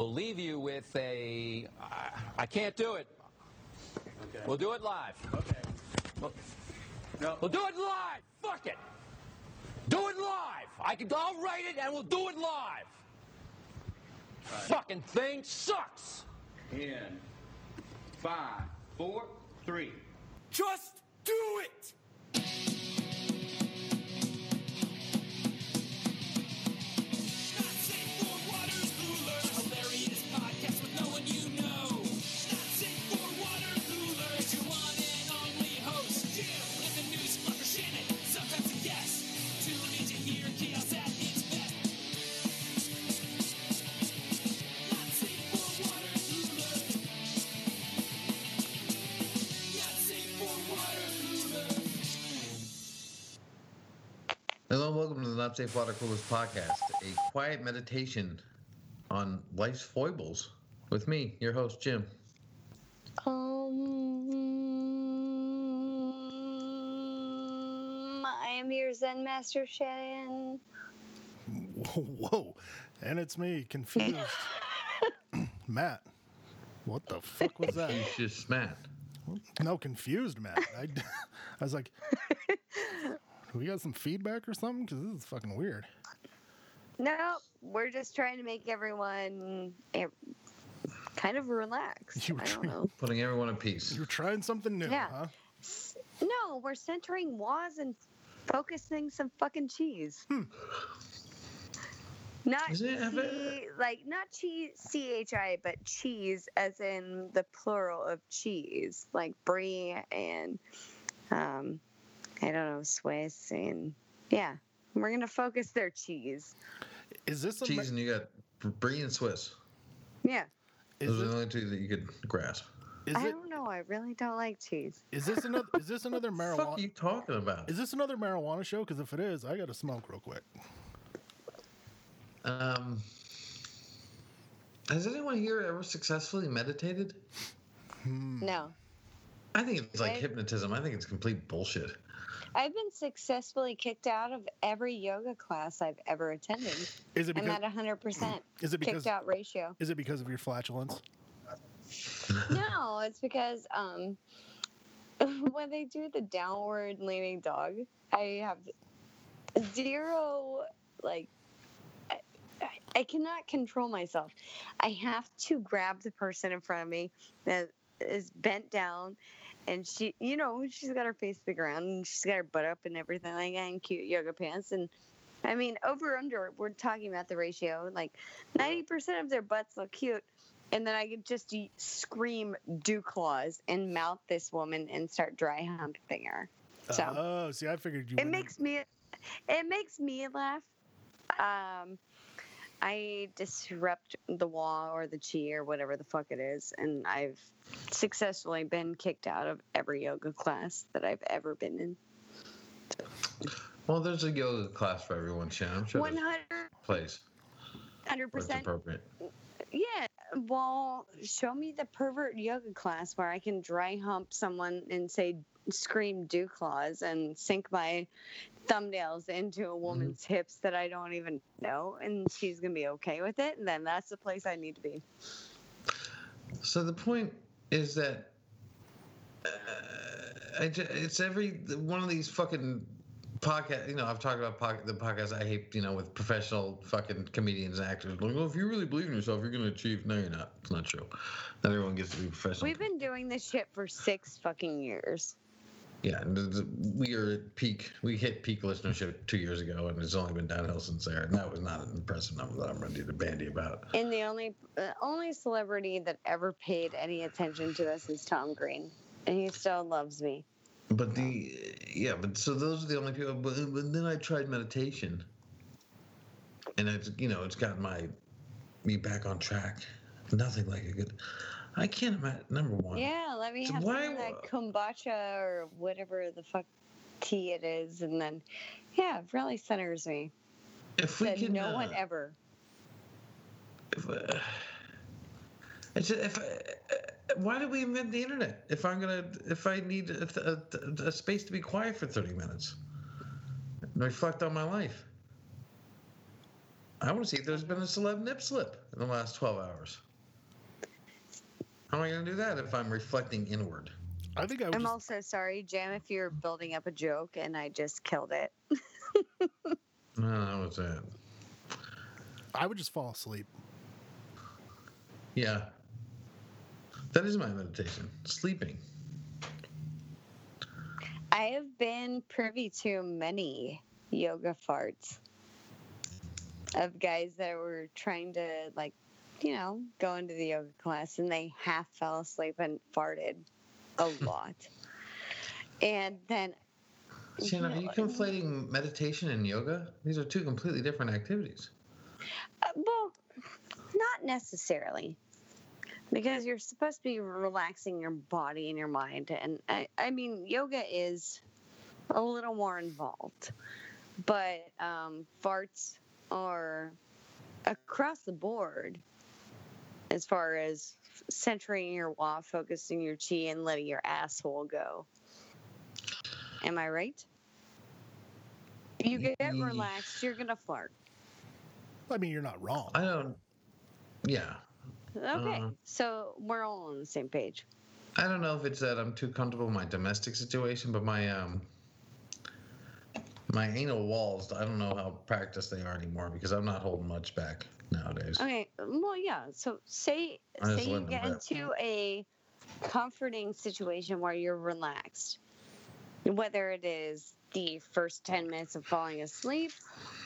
We'll leave you with a. I, I can't do it. Okay. We'll do it live. okay. We'll, No. we'll do it live. Fuck it. Do it live. I can. I'll write it and we'll do it live. Fucking thing sucks. In five, four, three. Just do it. Hello and welcome to the Not Safe Water Coolers podcast, a quiet meditation on life's foibles with me, your host, Jim. Um, I am your Zen Master Shannon. Whoa. And it's me, confused. Matt. What the fuck was You that? just Matt. No, confused Matt. I, I was like, we got some feedback or something? Because this is fucking weird. No, we're just trying to make everyone eh, kind of relax. You were I don't trying- know. Putting everyone at peace. You're trying something new, Yeah. huh? No, we're centering Waz and focusing some fucking cheese. Not Is it- C, like not cheese C H I, but cheese as in the plural of cheese, like brie and um, I don't know Swiss and yeah. We're gonna focus their cheese. Is this a Cheese and you got Brie and Swiss. Yeah. is, Those are the only two that you could grasp. is I it don't know. I really don't like cheese. is this another is this another What fuck are you marijuana talking about? is this another marijuana show? Because if it is, I gotta smoke real quick. Um, has anyone here ever successfully meditated? No. I think it's like I- hypnotism. I think it's complete bullshit. I've been successfully kicked out of every yoga class I've ever attended. Is it I'm at 100% is it because kicked out ratio. is it because of your flatulence? No, it's because um, when they do the downward leaning dog, I have zero, like, I, I- I cannot control myself. I have to grab the person in front of me that is bent down. And she, you know, she's got her face to the ground and she's got her butt up and everything like that and cute yoga pants. And I mean, over under, we're talking about the ratio. Like 90% of their butts look cute. And then I could just scream dew claws and mouth this woman and start dry humping her. So Oh, see, I figured you. it makes me, it makes me laugh. Um, I disrupt the wall or the chi or whatever the fuck it is, and I've successfully been kicked out of every yoga class that I've ever been in. Well, there's a yoga class for everyone, Shannon. I'm sure 100 place. 100% appropriate. Yeah. Well, show me the pervert yoga class where I can dry hump someone and say scream dew claws and sink my thumbnails into a woman's hips that I don't even know and she's gonna be okay with it, and then that's the place I need to be. So the point is that uh, it's every one of these fucking podcast. You know, I've talked about poc- the podcast I hate. You know, with professional fucking comedians and actors. Like, well, if you really believe in yourself, you're going to achieve. No, you're not. It's not true. Not everyone gets to be professional. We've been doing this shit for six fucking years. Yeah, and the, the, we are at peak. We hit peak listenership two years ago, and it's only been downhill since there. And that was not an impressive number that I'm ready to bandy about. And the only uh, only celebrity that ever paid any attention to us is Tom Green, and he still loves me. But the yeah, but so those are the only people. But, but then I tried meditation, and it's you know it's got my me back on track. Nothing like a good. I can't imagine. Number one. Yeah, let me So have why some of that kombucha or whatever the fuck tea it is, and then yeah, it really centers me. If we That can, no uh, one ever. If, uh, just, if uh, why did we invent the internet? If I'm gonna, if I need a, a, a space to be quiet for thirty minutes, and reflect on my life. I want to see if there's been a celeb nip slip in the last 12 hours. How am I going to do that if I'm reflecting inward? I think I would I'm just, also sorry, Jam, if you're building up a joke and I just killed it. No, that was that? I would just fall asleep. Yeah. That is my meditation. Sleeping. I have been privy to many yoga farts of guys that were trying to, like, you know, go into the yoga class and they half fell asleep and farted a lot. and then, Shannon, are you conflating meditation and yoga? These are two completely different activities. uh, well, not necessarily. Because you're supposed to be relaxing your body and your mind. And I, I mean, yoga is a little more involved. But um, farts are across the board as far as centering your wa, focusing your chi, and letting your asshole go. Am I right? You get relaxed, you're going to fart. I mean, you're not wrong. I don't. Yeah. Okay, Uh, so we're all on the same page. I don't know if it's that I'm too comfortable in my domestic situation, but my um my anal walls, I don't know how practiced they are anymore because I'm not holding much back nowadays. Okay, well, yeah. So say say you get into a comforting situation where you're relaxed, whether it is the first ten minutes of falling asleep,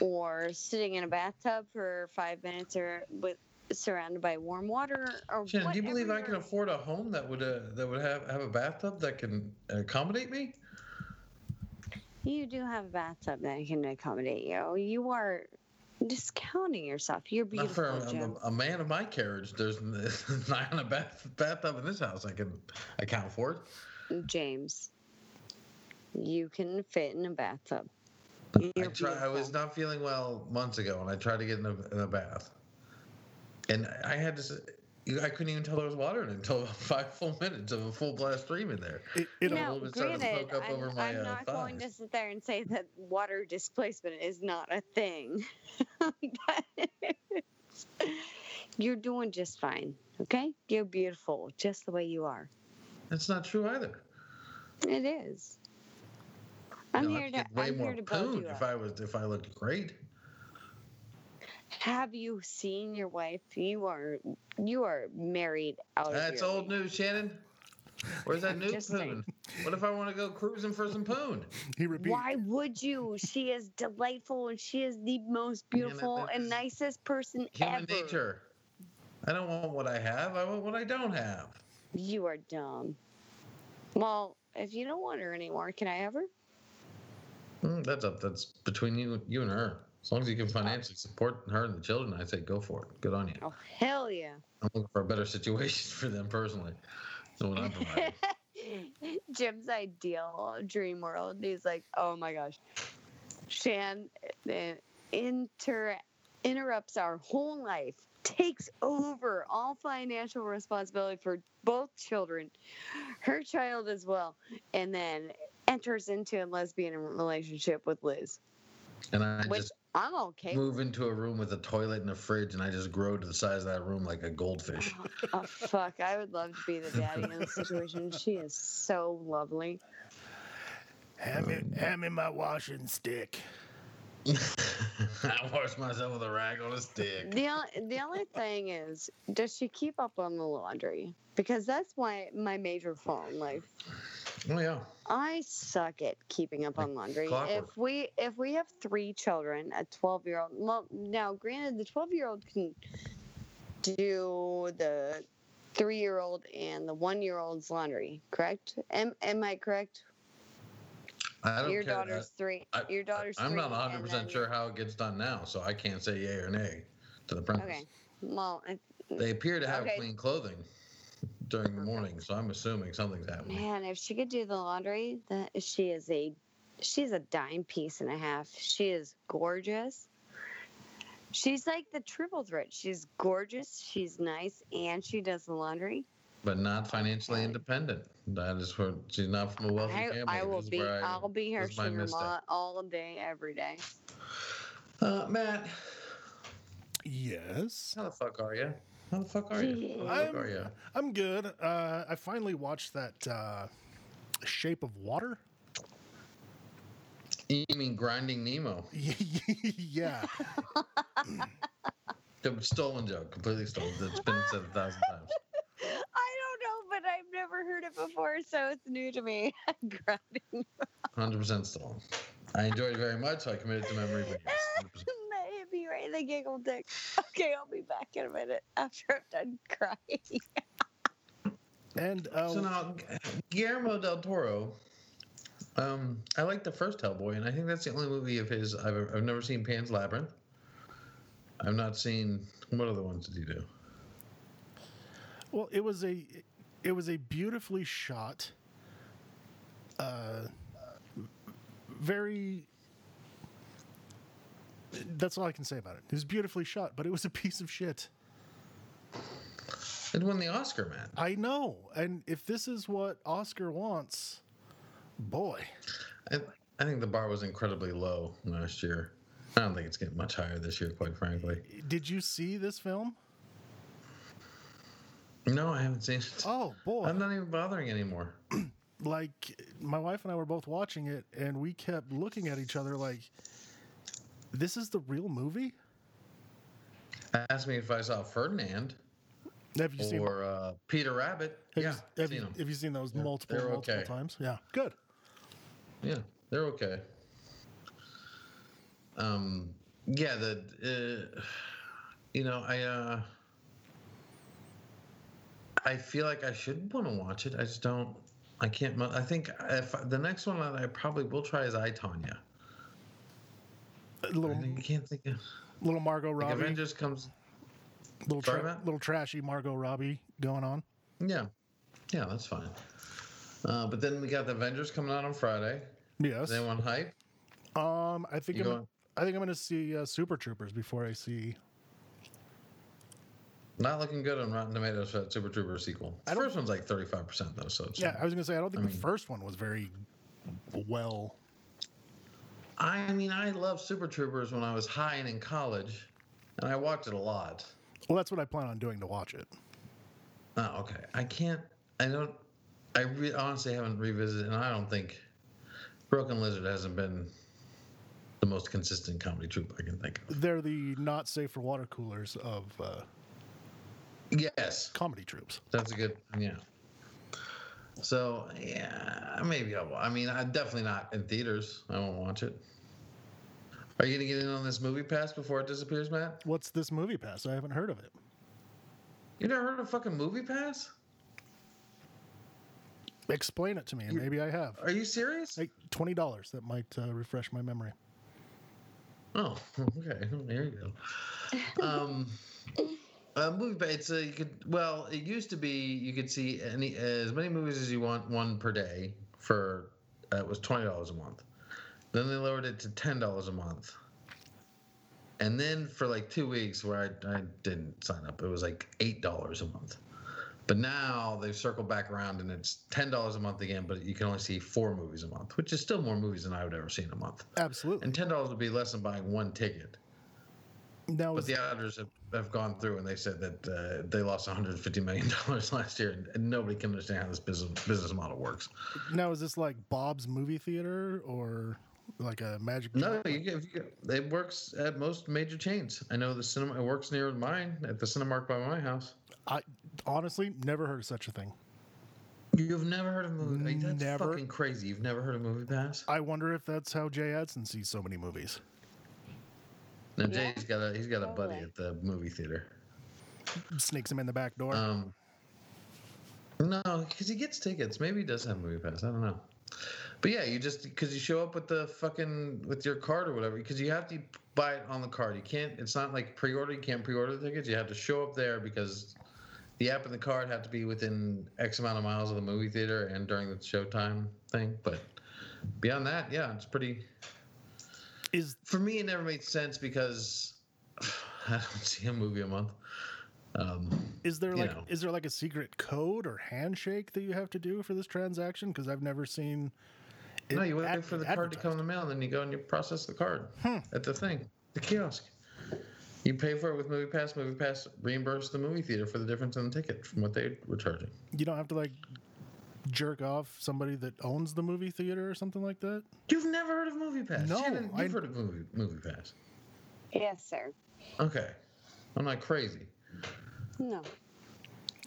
or sitting in a bathtub for five minutes, or with surrounded by warm water, or Shannon, do you believe I can afford a home that would uh, that would have have a bathtub that can accommodate me? You do have a bathtub that can accommodate you. You are discounting yourself. You're Not for beautiful, a, man of my carriage. There's not a bath, bathtub in this house I can account for. it. James, you can fit in a bathtub. I try. I was not feeling well months ago, and I tried to get in a, in a bath, and I had to. S- I couldn't even tell there was water in it until about five full minutes of a full blast stream in there. It, it, now, it was to granted, poke up I'm, over my, I'm uh, not going to sit there and say that water displacement is not a thing. But You're doing just fine, okay? You're beautiful, just the way you are. That's not true either. It is. I'm No, here I'd to. get way I'm more here to build poon you if up. I was if I looked great. Have you seen your wife? You are. You are married out of That's your old news, Shannon. Where's that new Just saying. poon? What if I want to go cruising for some poon? he repeats. Why would you? She is delightful and she is the most Yeah, that- beautiful and nicest person ever. Human ever. nature. I don't want what I have. I want what I don't have. You are dumb. Well, if you don't want her anymore, can I have her? Mm, that's up. That's between you, you and her. As long as you can financially support her and the children, I say go for it. Good on you. Oh, hell yeah. I'm looking for a better situation for them personally than what I'm providing. Jim's ideal dream world. He's like, oh my gosh. Shan uh, inter- interrupts our whole life, takes over all financial responsibility for both children, her child as well, and then enters into a lesbian relationship with Liz, and I which just I'm okay move into a room with a toilet and a fridge, and I just grow to the size of that room like a goldfish. Oh, oh fuck. I would love to be the daddy in this situation. She is so lovely. Hand me, mm. hand me my washing stick. I wash myself with a rag on a stick. The, the only thing is, does she keep up on the laundry? Because that's why my major flaw in life. Oh yeah. I suck at keeping up on laundry. clockwork. If we if we have three children, a twelve year old. Well, now granted, the twelve year old can do the three year old and the one year old's laundry. Correct? Am am I correct? I don't Your care. daughter's three. I, your daughter's. I'm three, not 100 percent sure how it gets done now, so I can't say yay or nay to the premise. Okay. Well, I- They appear to have Okay. clean clothing during the morning, so I'm assuming something's happening. man, if she could do the laundry, that she is a she's a dime piece and a half. She is gorgeous. She's like the triple threat. She's gorgeous, she's nice, and she does the laundry. But not financially Okay. independent. That is what she's not from a wealthy I, family. I will be where I- I'll be her this is my sugar misstep. all day, every day. Uh, Matt, Yes. How the fuck are you? How the fuck are you? How I'm, are you? I'm good. Uh, I finally watched that uh, Shape of Water. You mean Grinding Nemo? yeah. The stolen joke, completely stolen. It's been said a thousand times. I don't know, but I've never heard it before, so it's new to me. Grinding. Hundred percent stolen. I enjoyed it very much, so I committed to memory. But yes, 100%. that hit me right in the giggle dick. Okay, I'll be back in a minute after I'm done crying. And uh, So now, Guillermo del Toro. Um, I like the first Hellboy, and I think that's the only movie of his I've I've never seen. Pan's Labyrinth. I've not seen. What other ones did he do? well, it was a it was a beautifully shot, uh, very. That's all I can say about it. It was beautifully shot, but it was a piece of shit. It won the Oscar, man. I know, and if this is what Oscar wants, boy, I, I think the bar was incredibly low last year. I don't think it's getting much higher this year, quite frankly. did you see this film? No, I haven't seen it. Oh boy, I'm not even bothering anymore. like my wife and I were both watching it, and we kept looking at each other like, "This is the real movie." Ask me if I saw Ferdinand Have you seen? or uh, Peter Rabbit. Have yeah, you, have, seen you, them. have you seen those Yeah, multiple, multiple okay. times? Yeah, good. Yeah, they're okay. Um, yeah, the uh, you know I uh, I feel like I should want to watch it. I just don't. I can't. I think if the next one that I probably will try is I Tonya. Little, I can't think of little Margot like Avengers comes. little, tra- little trashy Margot Robbie going on. Yeah, yeah, that's fine. Uh, but then we got the Avengers coming out on Friday. Yes. Is anyone hype? Um, I think You I'm, going? I think I'm going to see uh, Super Troopers before I see. Not looking good on Rotten Tomatoes for that Super Trooper sequel. The first one's like 35% though, so it's Yeah, I was going to say I don't think I the mean- first one was very well. I mean, I loved Super Troopers when I was high and in college, and I watched it a lot. Well, that's what I plan on doing to watch it. Oh, okay. I can't. I don't. I re- honestly haven't revisited, and I don't think Broken Lizard hasn't been the most consistent comedy troupe I can think of. They're the not safe for water coolers of uh, Yes, comedy troops. that's a good. Yeah. So yeah, maybe I'll. I mean, I'm definitely not in theaters. I won't watch it. Are you gonna get in on this movie pass before it disappears, Matt? What's this movie pass? I haven't heard of it. You never heard of fucking movie pass? Explain it to me, and maybe I have. Are you serious? Like twenty dollars. That might uh, refresh my memory. Oh, okay. There you go. Um, a movie, but it's a you could. Well, it used to be you could see any as many movies as you want, one per day for uh, it was twenty dollars a month. Then they lowered it to ten dollars a month, and then for like two weeks where I, I didn't sign up, it was like eight dollars a month. But now they've circled back around and it's ten dollars a month again, but you can only see four movies a month, which is still more movies than I would ever see in a month. Absolutely. And ten dollars would be less than buying one ticket. Now, But the auditors have, have gone through and they said that uh, they lost 150 million dollars last year, and, and nobody can understand how this business business model works. now is this like Bob's movie theater or like a Magic? No, you get, you get, it works at most major chains. I know the cinema. It works near mine at the Cinemark by my house. I honestly never heard of such a thing. You've never heard of movie? like, that's Never. fucking crazy. You've never heard of Movie Pass? I wonder if that's how Jay Adson sees so many movies. No, Yeah. Jay's got a he's got a buddy Totally. at the movie theater. Sneaks him in the back door. Um, no, because he gets tickets. Maybe he does have movie pass. I don't know. But yeah, you just because you show up with the fucking with your card or whatever. Because you have to buy it on the card. You can't. It's not like pre-order. You can't pre-order the tickets. You have to show up there because the app and the card have to be within X amount of miles of the movie theater and during the showtime thing. But beyond that, yeah, it's pretty. Is For me, it never made sense because I don't see a movie a month. Um, is there like know. is there like a secret code or handshake that you have to do for this transaction? Because I've never seen. it No, you wait ad- for the card to come in the mail, and then you go and you process the card Hmm. at the thing, the kiosk. You pay for it with Movie Pass. Movie Pass reimburse the movie theater for the difference in the ticket from what they were charging. You don't have to like jerk off somebody that owns the movie theater or something like that. You've never heard of Movie Pass? No, Shannon, you've I- heard of Movie Movie Pass. Yes, sir. Okay, I'm not crazy. No.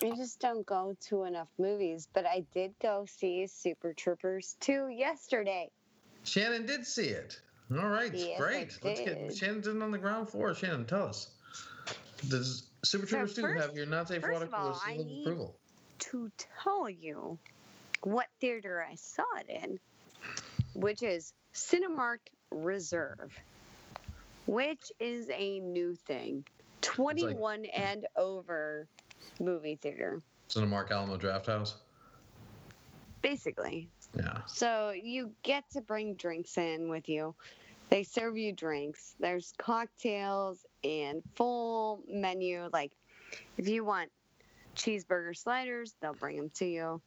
I just don't go to enough movies, but I did go see Super Troopers 2 yesterday. Shannon did see it. All right, Yes, I great. Let's get did. Shannon's in on the ground floor. Shannon, tell us. Does Super So Troopers 2 have your not safe water cooler seal of approval? To tell you what theater I saw it in, which is Cinemark Reserve, which is a new thing. 21 and over movie theater, Cinemark Alamo Draft House? basically. Yeah. So you get to bring drinks in with you. They serve you drinks. There's cocktails and full menu. Like if you want cheeseburger sliders, they'll bring them to you.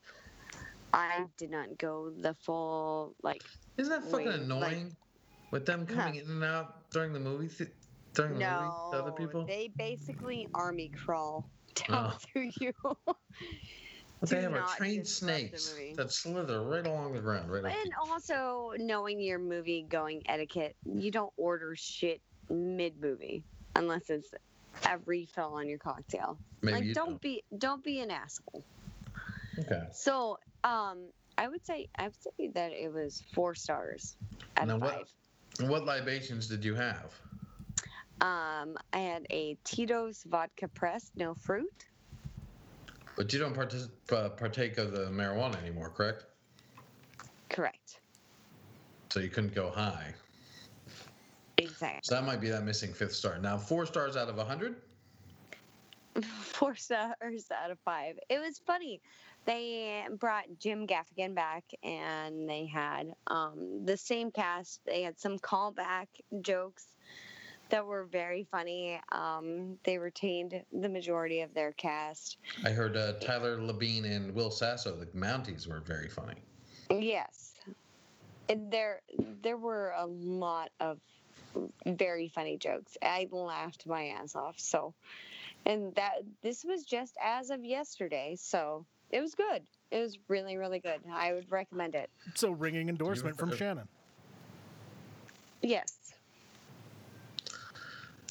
I did not go the full like Isn't that fucking Wait, like- annoying? with them coming in and out during the movie th- during the no. movie other people? They basically army crawl down Oh. through you. But they have a trained snakes that slither right along the ground, right? up And also knowing your movie going etiquette, you don't order shit mid movie unless it's a refill on your cocktail. Maybe like you don't be don't be an asshole. Okay. So um I would say I would say that it was four stars out Now of what- five. And what libations did you have? Um I had a Tito's vodka press, no fruit. But you don't partic- uh, partake of the marijuana anymore, correct? Correct. So you couldn't go high. Exactly. So that might be that missing fifth star. Now, four stars out of a hundred. four stars out of five. It was funny. They brought Jim Gaffigan back, and they had um, the same cast. They had some callback jokes that were very funny. Um, they retained the majority of their cast. I heard uh, Tyler Labine and Will Sasso, the Mounties, were very funny. Yes, And there there were a lot of very funny jokes. I laughed my ass off. So, and that this was just as of yesterday. So it was good. It was really really good. I would recommend it. So ringing endorsement from Shannon. Yes.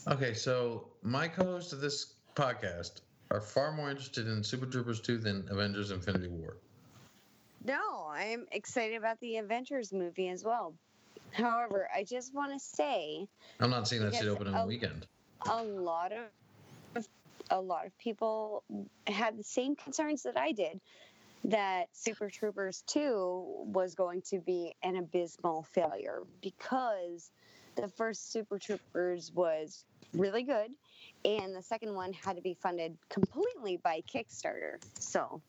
Okay, so my co-hosts of this podcast are far more interested in Super Troopers 2 than Avengers Infinity War. No, I'm excited about the Avengers movie as well. However, I just want to say I'm not seeing that shit open in the oh. weekend. a lot of a lot of people had the same concerns that I did that Super Troopers 2 was going to be an abysmal failure because the first Super Troopers was really good and the second one had to be funded completely by Kickstarter. So,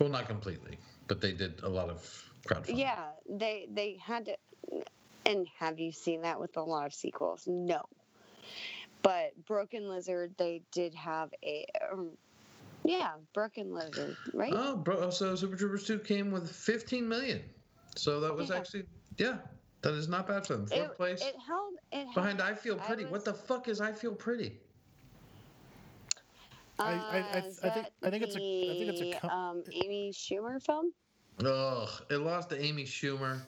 Well, not completely, but they did a lot of crowdfunding. yeah, they they had to and have you seen that with a lot of sequels? No. But Broken Lizard, they did have a, um, yeah, Broken Lizard, right? Oh, bro, so Super Troopers 2 came with 15 million. So that was Yeah. actually, yeah, that is not bad for them. Fourth it, place it held. It held, behind I Feel I Pretty. was- what the fuck is I Feel Pretty? I- I- I- Uh, I think- I think it's a- I think it's a the, um, Amy Schumer film. Ugh, it lost to Amy Schumer.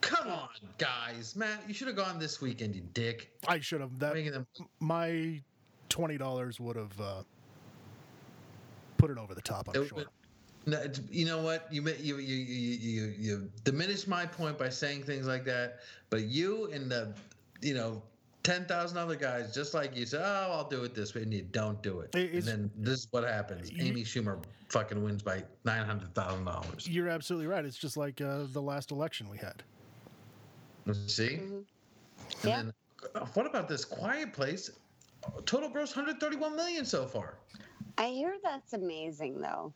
Come on, guys. Matt, you should have gone this weekend, you dick. I should have that. Making them My twenty dollars would have uh, put it over the top. I'm It sure. would- No, it's, you know what? You, ma- you you you you you diminish my point by saying things like that. But you and the, you know, ten thousand other guys just like you say, "Oh, I'll do it this way," and you don't do it. It- and then this is what happens: You- Amy Schumer fucking wins by nine hundred thousand dollars. You're absolutely right. It's just like uh, the last election we had. See? Mhm. And Yeah. then, uh, what about this Quiet Place? Total gross hundred thirty-one million so far. I hear that's amazing, though.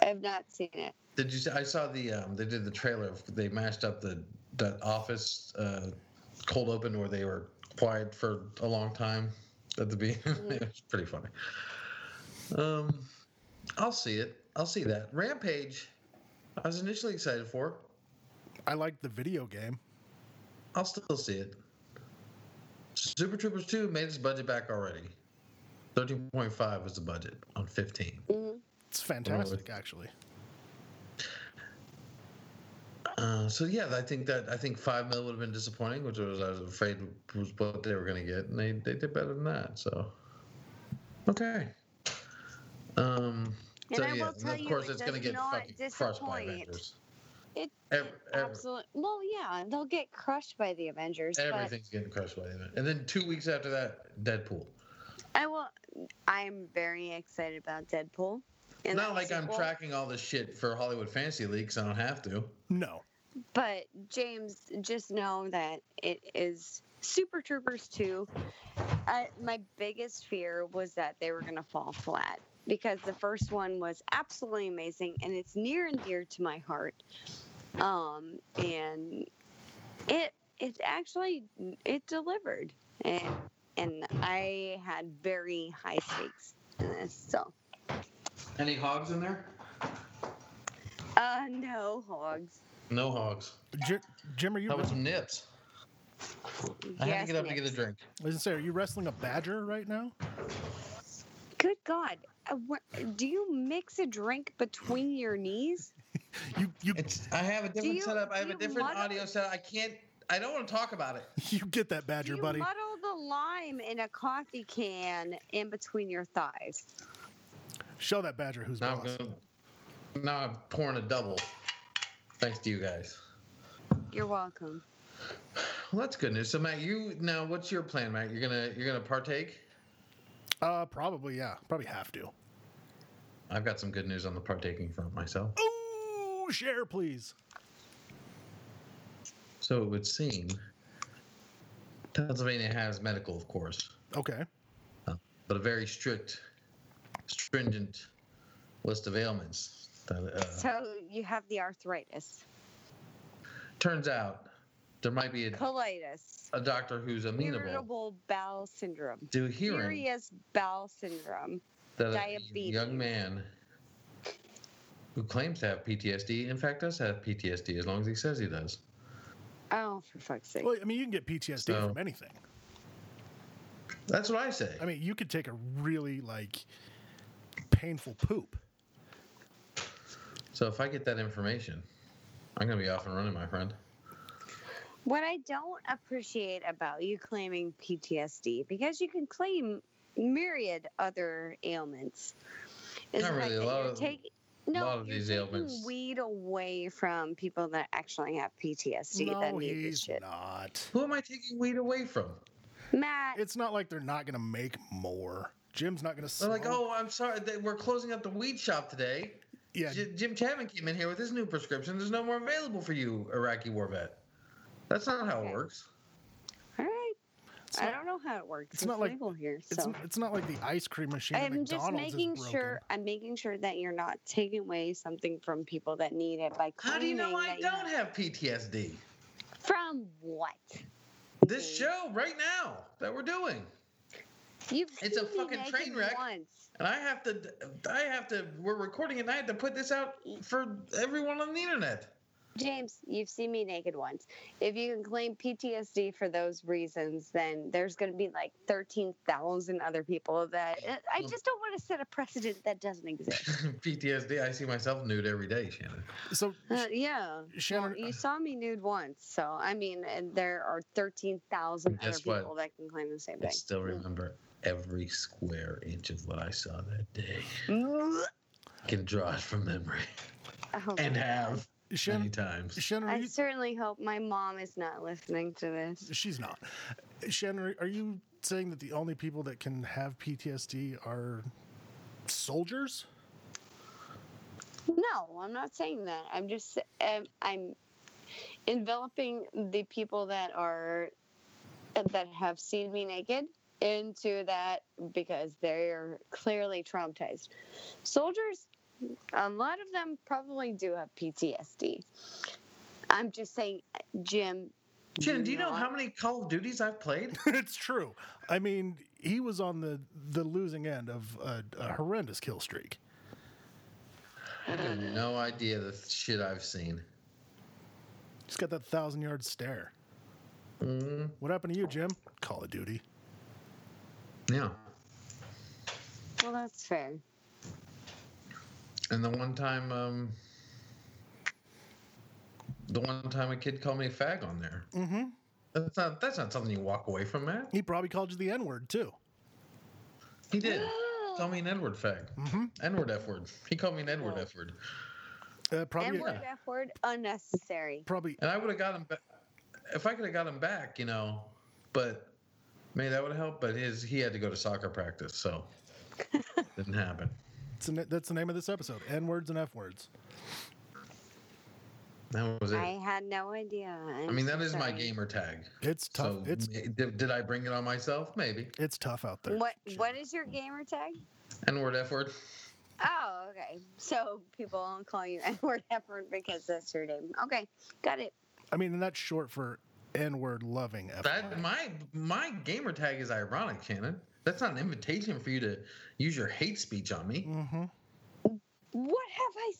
I've not seen it. Did you? See, I saw the. Um, they did the trailer. They mashed up the that office uh, cold open where they were quiet for a long time at the beginning. it was pretty funny. Um, I'll see it. I'll see that Rampage. I was initially excited for. I like the video game. I'll still see it. Super Troopers 2 made its budget back already. 13.5 was the budget on 15. Mhm. It's fantastic, actually. Uh, so yeah, I think that I think five mil would have been disappointing, which was I was afraid was what they were going to get, and they they did better than that. So okay. Um. And so I yeah, will tell of you, course it it's going to get not fucking crushed by. Avengers. It Ev- ev- absolutely. Well, yeah, they'll get crushed by the Avengers, but everything's getting crushed by the event. And then two weeks after that, Deadpool. I will. I'm very excited about Deadpool. and Not that like I'm sequel, tracking all this shit for Hollywood Fantasy Leaks. I don't have to. No. But James, just know that it is Super Troopers 2. Uh, my biggest fear was that they were going to fall flat because the first one was absolutely amazing and it's near and dear to my heart. Um, and it it actually it delivered and and I had very high stakes in this. So, Any hogs in there? uh, no hogs. No hogs. Jim, Jim are you? How about some nips? I had Yes, to get up to get a drink. I was gonna say, are you wrestling a badger right now? Good God. Uh, do you mix a drink between your knees? You you It's. I have a different you- setup. I have a different muddle- audio setup. I can't. I don't want to talk about it. you get that Do badger, you buddy. muddle the lime in a coffee can in between your thighs? Show that badger who's Now I'm boss. going. Now I'm pouring a double. Thanks to you guys. You're welcome. Well, that's good news. So Matt, you now what's your plan, Matt? You're gonna you're gonna partake. Uh, probably yeah, probably have to. I've got some good news on the partaking front myself. Ooh, share please. So it would seem Pennsylvania has medical, of course, Okay. but a very strict, stringent list of ailments. That, uh, So you have the arthritis, turns out there might be a, colitis, a doctor who's amenable irritable bowel syndrome, to hearing serious bowel syndrome. that a diabetes. young man who claims to have PTSD, in fact, does have PTSD as long as he says he does. Oh, for fuck's sake. Well, I mean, you can get PTSD So- from anything. That's what I say. I mean, you could take a really like painful poop. So if I get that information, I'm gonna be off and running, my friend. What I don't appreciate about you claiming PTSD, because you can claim myriad other ailments, is Not the fact really, a lot you're of- taking. a No, lot of you're these taking ailments- weed away from people that actually have PTSD that no, need this he's shit. not. Who am I taking weed away from? Matt, It's not like they're not gonna make more. Jim's not gonna. They're like, oh, I'm sorry, they, we're closing up the weed shop today. yeah. J- Jim Chapman came in here with his new prescription. There's no more available for you, Iraqi war vet. That's not how it works. all right. It's I not- don't know how it works. it's It's, not like- here, so it's not like the ice cream machine I'm just McDonald's making is sure. I'm making sure that you're not taking away something from people that need it by How do you know I don't have PTSD? From what? This show right now that we're doing, You've It's a seen me fucking train wreck. Once. and I have to, I have to. We're recording it. and I have to put this out for everyone on the internet. James, you've seen me naked once. If you can claim PTSD for those reasons, then there's going to be like 13,000 other people that uh, I oh. just don't want to set a precedent that doesn't exist. PTSD. I see myself nude every day, Shannon. So, Uh, yeah. Shannon, Well, you uh, saw me nude once. So, I mean, and there are 13,000 other Guess what? people that can claim the same I thing. I still remember every square inch of what I saw that day. Oh, I can draw it from memory oh, and my have many times. Shannon, are I you, certainly hope my mom is not listening to this. she's not. Shannon, are- are you saying that the only people that can have PTSD are soldiers? No, I'm not saying that. I'm just um, I'm enveloping the people that are that have seen me naked into that because they're clearly traumatized. Soldiers, a lot of them probably do have PTSD. I'm just saying, Jim. Jim, do you know how many Call of Duties I've played? it's true. I mean, he was on the the losing end of a, a horrendous kill streak. I have no idea the shit I've seen. He's got that thousand yard stare. Mm, What happened to you, Jim? Call of Duty. yeah. Well, that's fair. And the one time, um, the one time a kid called me a fag on there. Mm-hmm. That's not that's not something you walk away from, man. He probably called you the N word too. He did. Call me an N-word fag. Mm-hmm. N-word F-word. He called me an N-word F-word. Uh, probably. N word, F word, unnecessary. Probably. And I would have got him back if I could have got him back, you know. But maybe that would have helped. But his he had to go to soccer practice, so didn't happen. It's the, that's the name of this episode. N words and F words. That was it. I had no idea. I mean, that is my gamer tag. It's tough. So it's did, did I bring it on myself? Maybe. it's tough out there. What What is your gamer tag? N-word F-word. Oh, okay. So people don't call you N word, F word because that's your name. Okay, got it. I mean, and that's short for N word loving F That word. my my gamer tag is ironic, Shannon. That's not an invitation for you to use your hate speech on me. Mm-hmm. What have I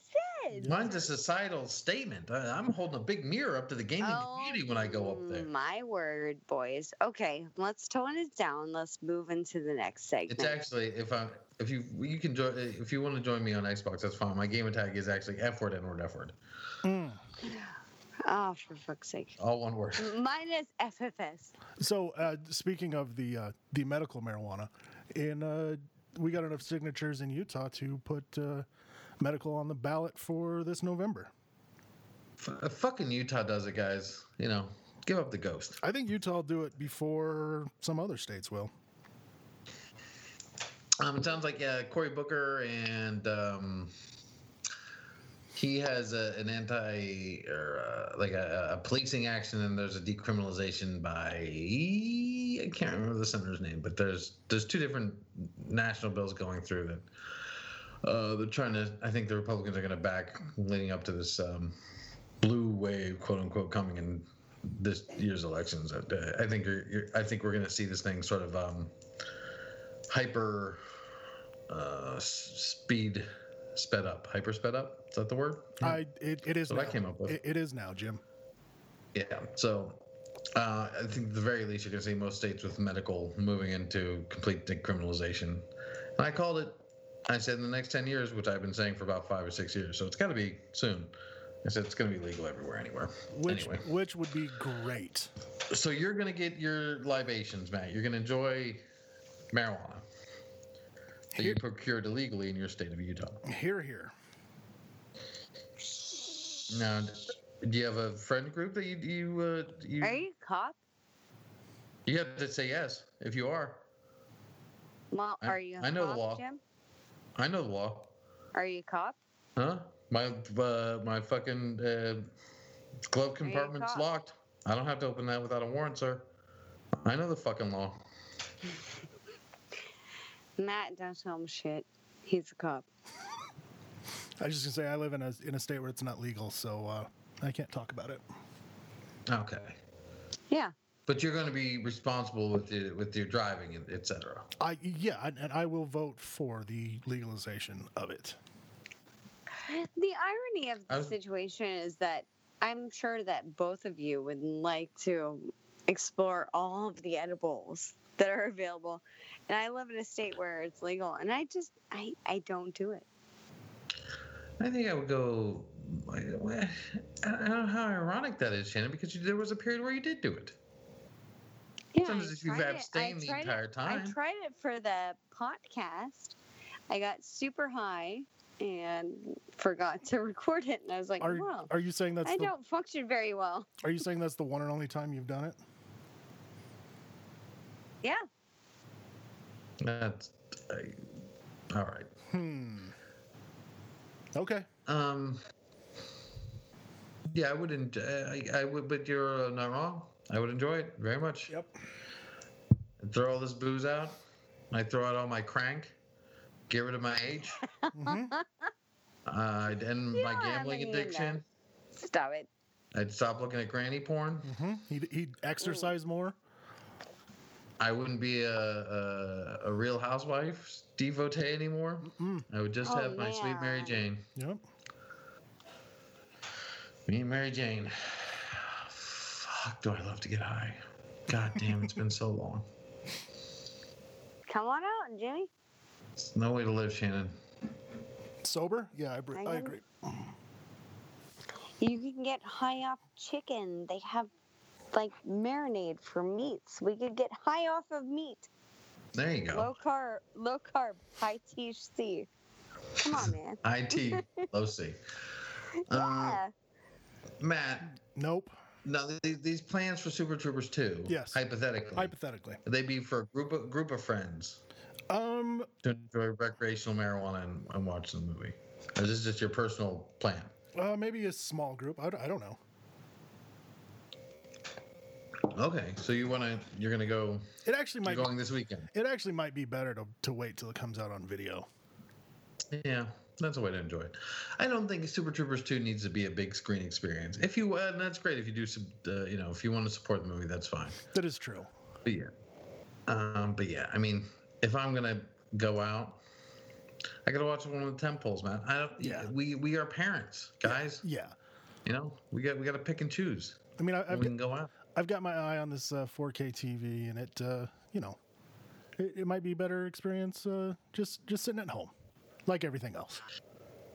said? Mine's a societal statement. I, I'm holding a big mirror up to the gaming Oh, community when I go up there. My word, boys. Okay, let's tone it down. Let's move into the next segment. It's actually if I if you you can join if you want to join me on Xbox, that's fine. My game tag is actually F word, N word, F word, Mm. oh, for fuck's sake. all one word. Mine is FFS. So, uh, speaking of the uh, the medical marijuana, in uh, we got enough signatures in Utah to put uh, medical on the ballot for this November. F- fucking Utah does it, guys. You know, give up the ghost. I think Utah will do it before some other states will. Um, it sounds like uh, Cory Booker and um, he has a, an anti or uh, like a, a policing action, and there's a decriminalization by I can't remember the senator's name, but there's there's two different national bills going through that uh, they're trying to. I think the Republicans are going to back leading up to this um, blue wave, quote unquote, coming in this year's elections. I think you're, you're, I think we're going to see this thing sort of. Um, hyper uh, speed sped up hyper sped up? Is that the word? I it, it is what I came up with. It, it is now, Jim. yeah so uh, i think at the very least you're going to see most states with medical moving into complete decriminalization. And i called it i said in the next 10 years which i've been saying for about five or six years so it's got to be soon. I said it's going to be legal everywhere anywhere. Which anyway. which would be great. so you're going to get your libations matt. You're going to enjoy marijuana that you procured illegally in your state of utah Here, here. Now, do you have a friend group that you you uh, you Are you cop? you have to say yes if you are. Well, I- are you a I know the law. Jim? I know the law, Are you a cop? huh? My uh, my fucking uh, glove compartment's locked. I don't have to open that without a warrant, sir. I know the fucking law. Matt, doesn't tell him shit. He's a cop. I was just gonna say I live in a in a state where it's not legal, so uh, I can't talk about it. Okay, Yeah. but you're going to be responsible with your with your driving, etc. I yeah, and, and I will vote for the legalization of it. The irony of the was- situation is that I'm sure that both of you would like to explore all of the edibles that are available. And I live in a state where it's legal and I just I, I don't do it. I think I would go. I don't know how ironic that is, Shannon, because you, there was a period where you did do it. Yeah, Sounds I if you've tried it- I abstained the tried it- time. I tried it for the podcast. I got super high and forgot to record it and I was like, Are well, are you saying that's I the, don't function very well. are you saying that's the one and only time you've done it? Yeah. That's I, all right. Hmm. Okay. Um. Yeah, I would. En- I, I would, but you're uh, not wrong. I would enjoy it very much. Yep. I'd throw all this booze out. I'd throw out all my crank. Get rid of my age. hmm Uh, I'd end You my gambling addiction. Stop it. I'd stop looking at granny porn. hmm He'd, he'd exercise more. I wouldn't be a a, a real housewife devotee anymore. Mm. I would just Oh, have my sweet Mary. Jane. Yep. Me and Mary Jane. Fuck, do I love to get high? God damn, it's been so long. Come on out, Jimmy. It's no way to live, Shannon. Sober? Yeah, I, br- I I agree. You can get high off chicken. They have like marinade for meats. We could get high off of meat. There you go. Low carb, low carb, high THC. Come on, man. IT, low C. Uh, Yeah. Matt, Nope. now these, these plans for Super Troopers 2, Yes. hypothetically, Hypothetically. They'd they be for a group of, group of friends Um, to enjoy recreational marijuana and, and watch the movie? Or is this just your personal plan? uh, maybe a small group. I, I don't know. Okay, so you want to, you're going to go, It actually might. going this weekend. It actually might be better to, to wait till it comes out on video. Yeah, that's a way to enjoy it. I don't think Super Troopers 2 needs to be a big screen experience. If you, uh, that's great if you do, some, uh, you know, if you want to support the movie, that's fine. That is true. But yeah, um, but yeah, I mean, if I'm gonna go out, I gotta watch one of the temples, man. I don't. Yeah. We we are parents, guys. Yeah. You know, we got we got to pick and choose. I mean, I, I've, we can go out. I've got my eye on this uh, 4K TV, and it, uh, you know, it, it might be a better experience uh, just just sitting at home, like everything else.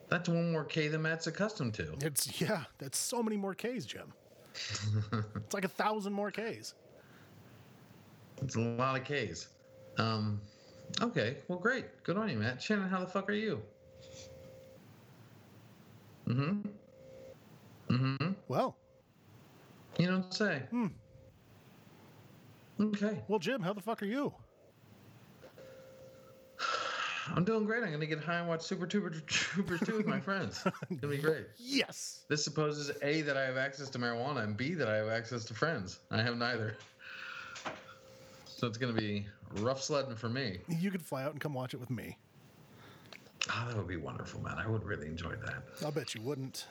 That's one more K than Matt's accustomed to. It's yeah, that's so many more Ks, Jim. it's like a thousand more Ks. It's a lot of K's. Um, okay, well, great. Good on you, Matt. Shannon, how the fuck are you? Mm-hmm. Mm-hmm. Well, You don't say. Hmm. Okay. well, Jim, how the fuck are you? I'm doing great. I'm gonna get high and watch Super Trooper Troopers 2 with my friends. It's gonna be great. Yes. This supposes A that I have access to marijuana and B that I have access to friends. I have neither. So it's gonna be rough sledding for me. You could fly out and come watch it with me. Oh, that would be wonderful, man. I would really enjoy that. I'll bet you wouldn't.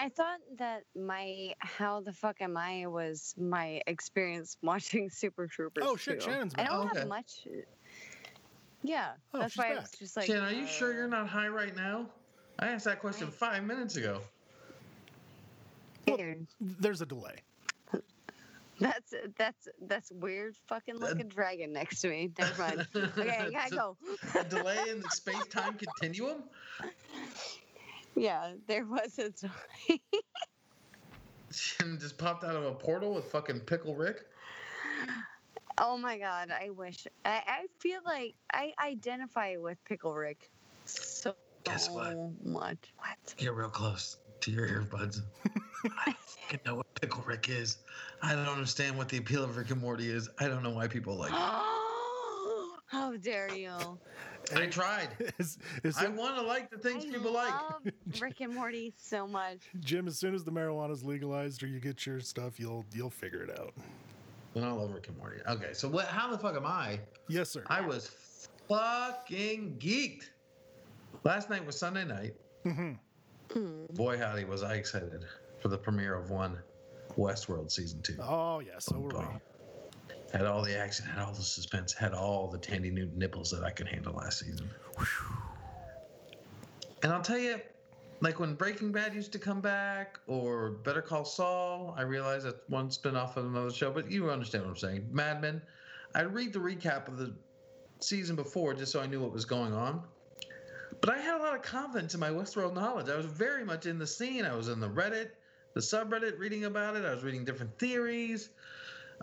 I thought that my how the fuck am I was my experience watching Super Troopers. Oh, shit, too. Shannon's I don't Oh, okay. have much. Yeah, Oh, that's she's why I back. was just like. Shannon, are you sure uh, you're not high right now? I asked that question Right. five minutes ago. Dude, There's a delay. that's that's that's weird. Fucking looking dragon next to me. Never mind. Okay, I gotta go. A delay in the space time continuum? Yeah, there was a delay. Shannon just popped out of a portal with fucking Pickle Rick? Oh my god, I wish. I, I feel like I identify with Pickle Rick so Guess what? much. What? You're real close to your earbuds. I fucking know what Pickle Rick is. I don't understand what the appeal of Rick and Morty is. I don't know why people like it. How dare you? I tried. Is, is I want to like the things I people like. love Rick and Morty so much. Jim, as soon as the marijuana's legalized or you get your stuff, you'll you'll figure it out. But I love Rick and Morty. Okay, so what? How the fuck am I? Yes, sir. I was fucking geeked. Last night was Sunday night. hmm Boy, howdy, was I excited for the premiere of one Westworld season two. Oh yeah, so were we. Had all the action, had all the suspense, had all the Thandie Newton nipples that I could handle last season. And I'll tell you, like when Breaking Bad used to come back or Better Call Saul, I realize that's one spin off of another show, but you understand what I'm saying. Mad Men, I'd read the recap of the season before just so I knew what was going on. But I had a lot of confidence in my Westworld knowledge. I was very much in the scene. I was in the Reddit, the subreddit, reading about it. I was reading different theories.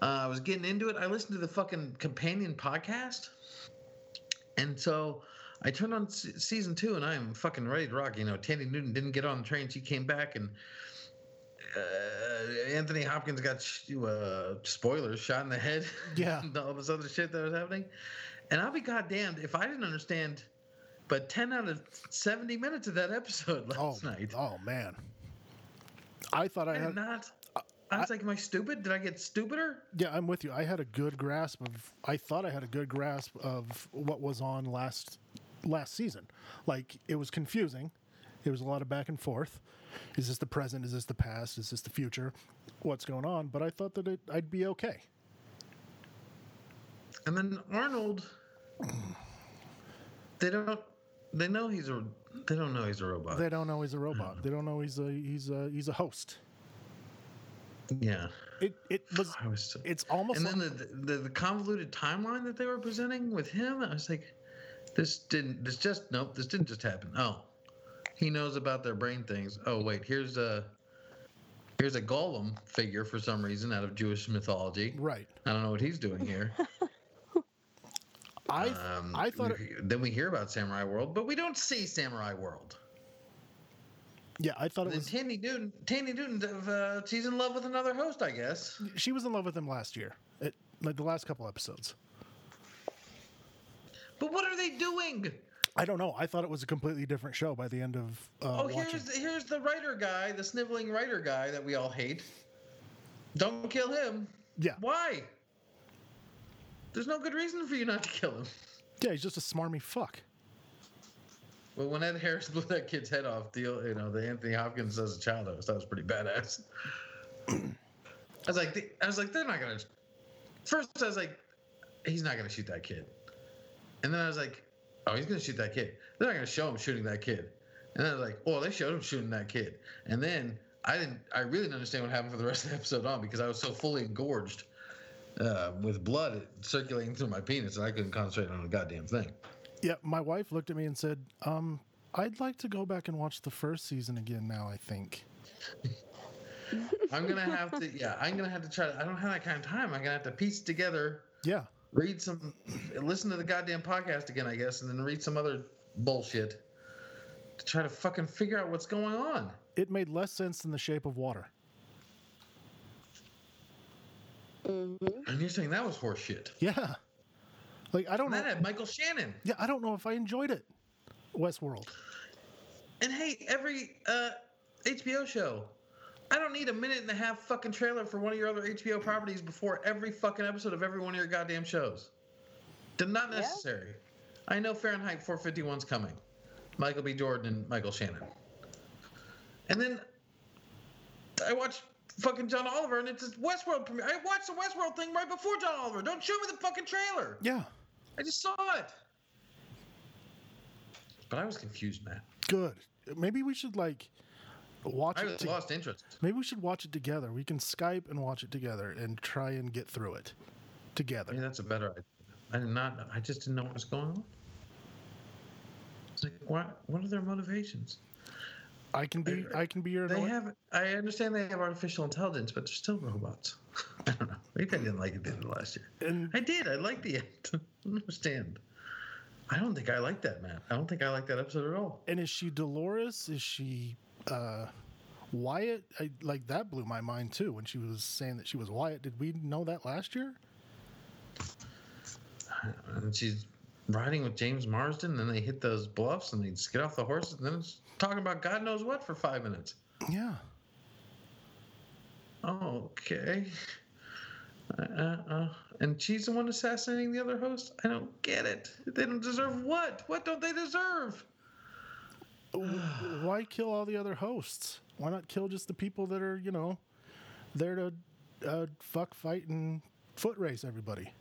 Uh, I was getting into it. I listened to the fucking companion podcast. And so I turned on se- season two and I'm fucking ready to rock. You know, Thandie Newton didn't get on the train. She came back and uh, Anthony Hopkins got, sh- uh, spoilers, shot in the head. Yeah. and all this other shit that was happening. And I'll be goddamned if I didn't understand but 10 out of 70 minutes of that episode Oh, last night. oh man. I thought I I had not. I was like, am I stupid? Did I get stupider? Yeah, I'm with you. I had a good grasp of. I thought I had a good grasp of what was on last last season. Like it was confusing. It was a lot of back and forth. Is this the present? Is this the past? Is this the future? What's going on? But I thought that it, I'd be okay. And then Arnold, they don't. They know he's a. They don't know he's a robot. They don't know he's a robot. They don't know he's a he's a he's a host. Yeah. It it was I was. So, it's almost and like, then the, the the convoluted timeline that they were presenting with him, I was like, this didn't. This just nope. This didn't just happen. Oh, he knows about their brain things. Oh wait, here's a here's a golem figure for some reason out of Jewish mythology. right. I don't know what he's doing here. I Um, I thought it, then we hear about Samurai World, but we don't see Samurai World. Yeah I thought it was Thandie Newton, Thandie Newton, uh, she's in love with another host, I guess. she was in love with him last year. It, like the last couple episodes. But what are they doing? I don't know. I thought it was a completely different show by the end of uh, Oh, watching. here's here's the writer guy, the sniveling writer guy that we all hate. Don't kill him. Yeah, Why? There's no good reason for you not to kill him. yeah, he's just a smarmy fuck. Well, when Ed Harris blew that kid's head off, deal, you know the Anthony Hopkins as a child, was that was pretty badass. I was like, I was like, they're not gonna. First, I was like, he's not gonna shoot that kid, and then I was like, oh, he's gonna shoot that kid. They're not gonna show him shooting that kid, and then I was like, oh, they showed him shooting that kid, and then I didn't, I really didn't understand what happened for the rest of the episode on because I was so fully engorged uh, with blood circulating through my penis that I couldn't concentrate on a goddamn thing. Yeah, my wife looked at me and said, um, "I'd like to go back and watch the first season again now." I think. I'm gonna have to, yeah, I'm gonna have to try. To, I don't have that kind of time. I'm gonna have to piece together, Yeah, read some, listen to the goddamn podcast again, I guess, and then read some other bullshit to try to fucking figure out what's going on. it made less sense than The Shape of Water. hmm And you're saying that was horseshit. Yeah, like I don't And know. Michael Shannon. Yeah, I don't know if I enjoyed it. Westworld. And hey, every uh, HBO show, I don't need a minute and a half fucking trailer for one of your other HBO properties before every fucking episode of every one of your goddamn shows. They're not Yeah. necessary. I know Fahrenheit 451's coming. Michael B. Jordan and Michael Shannon. And then I watch fucking John Oliver and it's a Westworld premiere. I watched the Westworld thing right before John Oliver. Don't show me the fucking trailer. Yeah, I just saw it. But I was confused, man. good. Maybe we should like watch I it. To- lost interest. maybe we should watch it together. We can Skype and watch it together and try and get through it together. Maybe that's a better idea. I did not. I just didn't know what was going on. It's like, what? What are their motivations? I can be. I can be your. They lawyer. have. I understand they have artificial intelligence, but they're still robots. I don't know. Maybe I didn't like it the end of last year. And I did. I liked the end. I don't understand. I don't think I like that, man. I don't think I like that episode at all. and is she Dolores? Is she uh, Wyatt? I, like that blew my mind too when she was saying that she was Wyatt. Did we know that last year? And she's riding with James Marsden, and then they hit those bluffs, and they just get off the horses, and then it's talking about God knows what for five minutes. Yeah. Okay. Uh, uh, uh, and she's the one assassinating the other host? I don't get it. They don't deserve what? What don't they deserve? Why kill all the other hosts? Why not kill just the people that are, you know, there to uh, fuck, fight, and foot race everybody?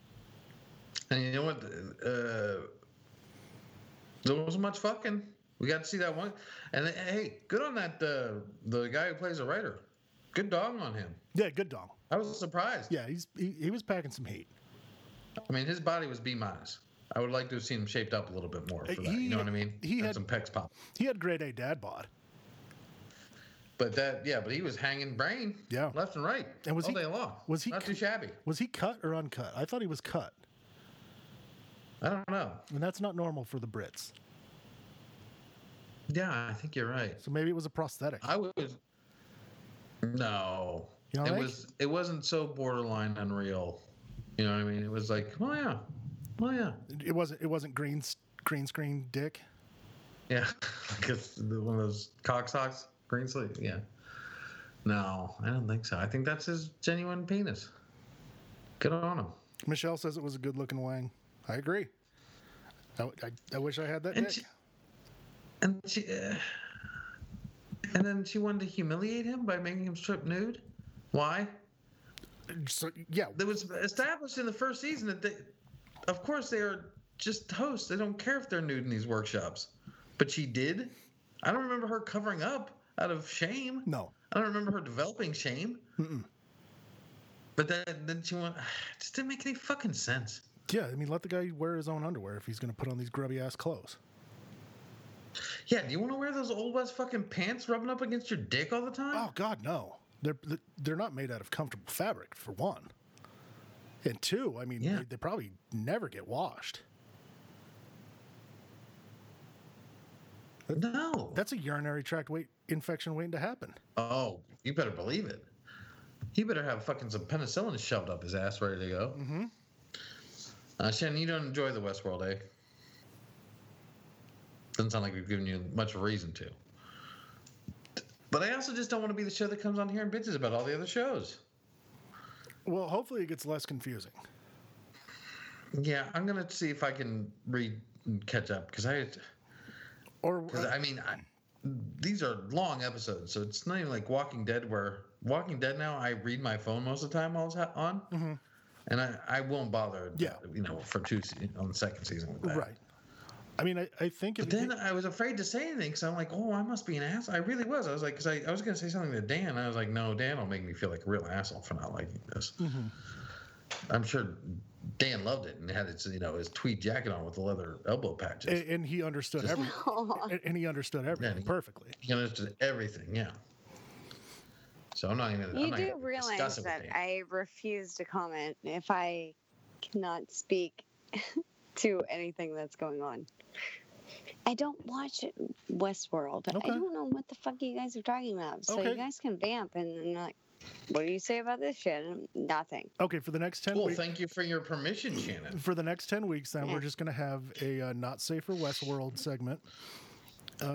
And you know what? Uh, there wasn't much fucking. We got to see that one. And hey, good on that. Uh, the guy who plays the writer. Good dog on him. Yeah, good dog. I was surprised. Yeah, he's he, he was packing some heat. I mean, his body was B minus. I would like to have seen him shaped up a little bit more for uh, that. He- you know what I mean? he had- some pecs pop. He had grade A dad bod. But that, yeah, but he was hanging brain, Yeah. left and right, And was all he- day long. was he not c- too shabby? Was he cut or uncut? I thought he was cut, I don't know. and that's not normal for the Brits. Yeah, I think you're right. So maybe it was a prosthetic. I was no. You don't it was. It wasn't so borderline unreal. You know what I mean? It was like, oh yeah, oh yeah, It wasn't. It wasn't green green screen dick. yeah. Because one of those cock socks, green sleeve. Yeah. No, I don't think so. I think that's his genuine penis. Good on him. Michelle says it was a good looking wang. I agree. I, I, I wish I had that And dick. she, and she, uh, and then she wanted to humiliate him by making him strip nude. Why? So, yeah, It was established in the first season that they, of course, they are just hosts. They don't care if they're nude in these workshops. But she did. I don't remember her covering up out of shame. no. I don't remember her developing shame. But then, then want, it just didn't make any fucking sense. Yeah, I mean, let the guy wear his own underwear if he's going to put on these grubby ass clothes. Yeah, do you want to wear those old west fucking pants rubbing up against your dick all the time? Oh God, no! They're they're not made out of comfortable fabric for one, and two, I mean, Yeah. they, they probably never get washed. no. That's a urinary tract wait, infection waiting to happen. Oh, you better believe it. He better have fucking some penicillin shoved up his ass, ready to go. Mm-hmm. Uh, Shannon, you don't enjoy the Westworld, eh? Doesn't sound like we've given you much of a reason to. But I also just don't want to be the show that comes on here and bitches about all the other shows. Well, hopefully it gets less confusing. Yeah, I'm gonna see if I can read and catch up because I, Or because uh, I mean, I, these are long episodes, so it's not even like Walking Dead where Walking Dead now I read my phone most of the time while it's on, mm-hmm. and I I won't bother. Yeah. you know, for two on the second season with that. right. I mean, I, I think if But you then I was afraid to say anything because I'm like, oh, I must be an ass. I really was. I was like, because I, I was going to say something to Dan. I was like, no, Dan will make me feel like a real asshole for not liking this. Mm-hmm. I'm sure Dan loved it and had his, you know, his tweed jacket on with the leather elbow patches. and, and he understood everything, and, and he understood everything he- perfectly. he understood everything. Yeah. So I'm not even. I'm You do realize discuss it with that I refuse to comment if I cannot speak to anything that's going on. I don't watch Westworld. Okay. I don't know what the fuck you guys are talking about. So Okay. you guys can vamp and then like, what do you say about this shit? Nothing. Okay, for the next ten Well, weeks, thank you for your permission, Shannon. for the next 10 weeks then Yeah. we're just going to have a uh, not safe for westworld segment uh,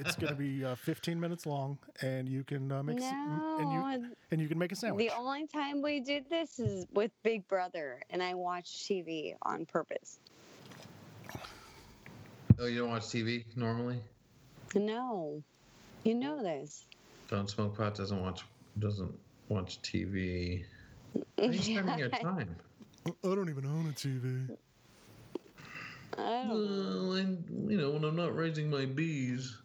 it's gonna, be uh, 15 minutes long and you can uh, make s- and you No, and you can make a sandwich the only time we did this is with Big Brother, and I watch TV on purpose. Oh, you don't watch TV normally? No, you know this. Don't smoke pot. Doesn't watch. Doesn't watch TV. How are you spending your time? i don't even own a tv I don't know. Well, and you know, when I'm not raising my bees,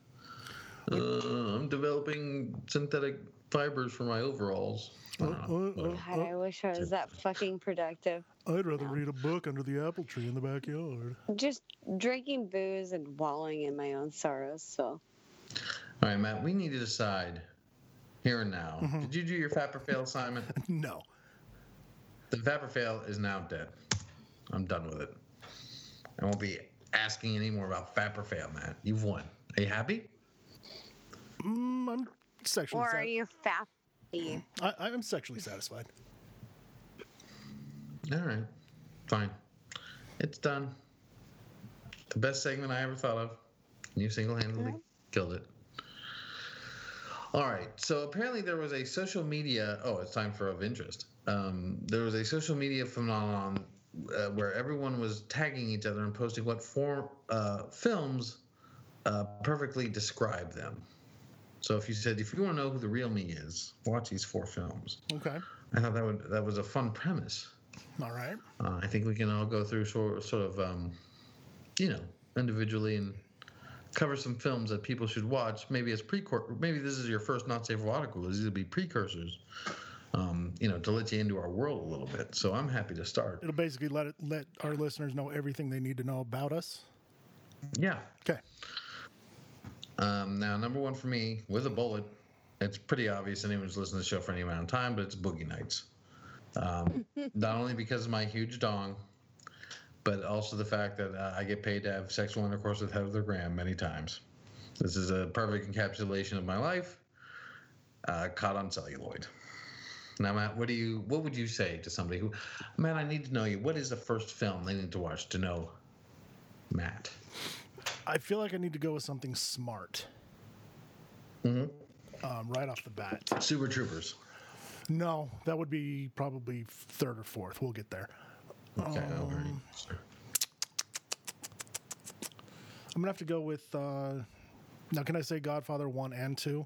uh, I'm developing synthetic fibers for my overalls. I don't know, Uh, uh, whatever. God, I wish I was that fucking productive. i'd rather No. read a book under the apple tree in the backyard Just drinking booze and wallowing in my own sorrows. So All right, Matt. We need to decide here and now. Mm-hmm. Did you do your Fap or Fail assignment? no The Fap or Fail is now dead. I'm done with it. I won't be asking any more about Fap or Fail, Matt. You've won. Are you happy? mm, i'm sexually or sat- are you fat? I, i'm sexually satisfied All right. Fine. It's done. The best segment I ever thought of. You single handedly killed it. All right. So apparently there was a social media. Oh, it's time for of interest. Um, there was a social media phenomenon uh, where everyone was tagging each other and posting what four uh, films uh, perfectly describe them. So if you said, if you want to know who the real me is, watch these four films. okay I thought that would that was a fun premise. all right Uh, I think we can all go through sort sort of, um, you know, individually and cover some films that people should watch. Maybe as precor, maybe this is your first not safe for article. These will be precursors, um, you know, to let you into our world a little bit. So I'm happy to start. it'll basically let it let our listeners know everything they need to know about us Yeah. okay Um, now, number one for me, with a bullet, it's pretty obvious anyone who's listened to the show for any amount of time, but it's Boogie Nights. Um, not only because of my huge dong, but also the fact that uh, I get paid to have sexual intercourse with Heather Graham many times. This is a perfect encapsulation of my life, uh, caught on celluloid. Now, Matt, what do you, what would you say to somebody who, man, I need to know you. What is the first film they need to watch to know Matt? I feel like i need to go with something smart Mhm. um, right off the bat Super Troopers. No, that would be probably third or fourth. We'll get there. Okay, very- I'm gonna have to go with. Uh, now, can I say Godfather one and two?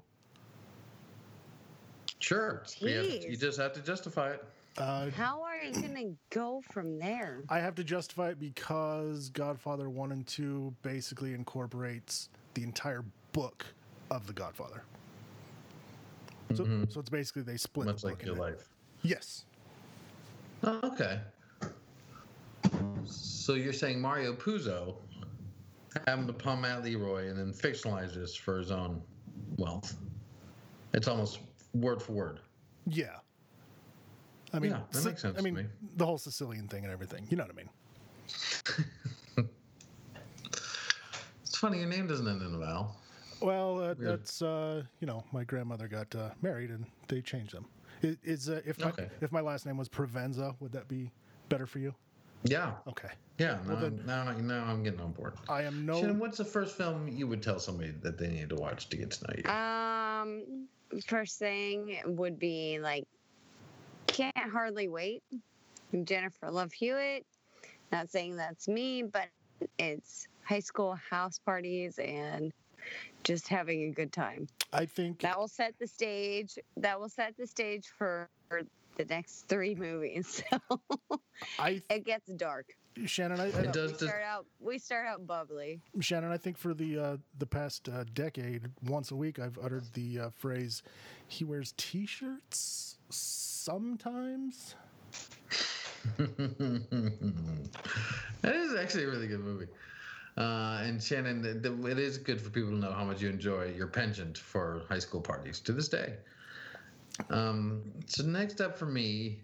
Sure. You, have- you just have to justify it. Uh, How are you gonna go from there? I have to justify it because Godfather one and two basically incorporates the entire book of the Godfather. So, so it's basically they split Mm-hmm. Much the book like your in it. life. Yes. Oh, okay. So you're saying Mario Puzo happened upon Matt Leroy and then fictionalized this for his own wealth. It's almost word for word. Yeah. I mean, Yeah, that makes sense I to mean, me. the whole Sicilian thing and everything. You know what I mean? It's funny your name doesn't end in a vowel. Well, uh, that's uh, you know, my grandmother got uh, married and they changed them. I- Is uh, if my, Okay. if my last name was Provenza, would that be better for you? Yeah, Okay. yeah. Now, Well, then- now, now I'm getting on board. I am no. Shannon, what's the first film you would tell somebody that they need to watch to get to know you? Um, first thing would be like, can't hardly wait. I'm Jennifer Love Hewitt. Not saying that's me, but it's high school house parties and just having a good time. I think That will set the stage. That will set the stage for the next three movies. So I it gets dark. Shannon. I, I, It does. We start out. We start out bubbly. Shannon. I think for the uh, the past uh, decade, once a week, I've uttered the uh, phrase, "He wears T-shirts sometimes." that is actually a really good movie. Uh, and Shannon, it is good for people to know how much you enjoy your penchant for high school parties to this day. Um, so next up for me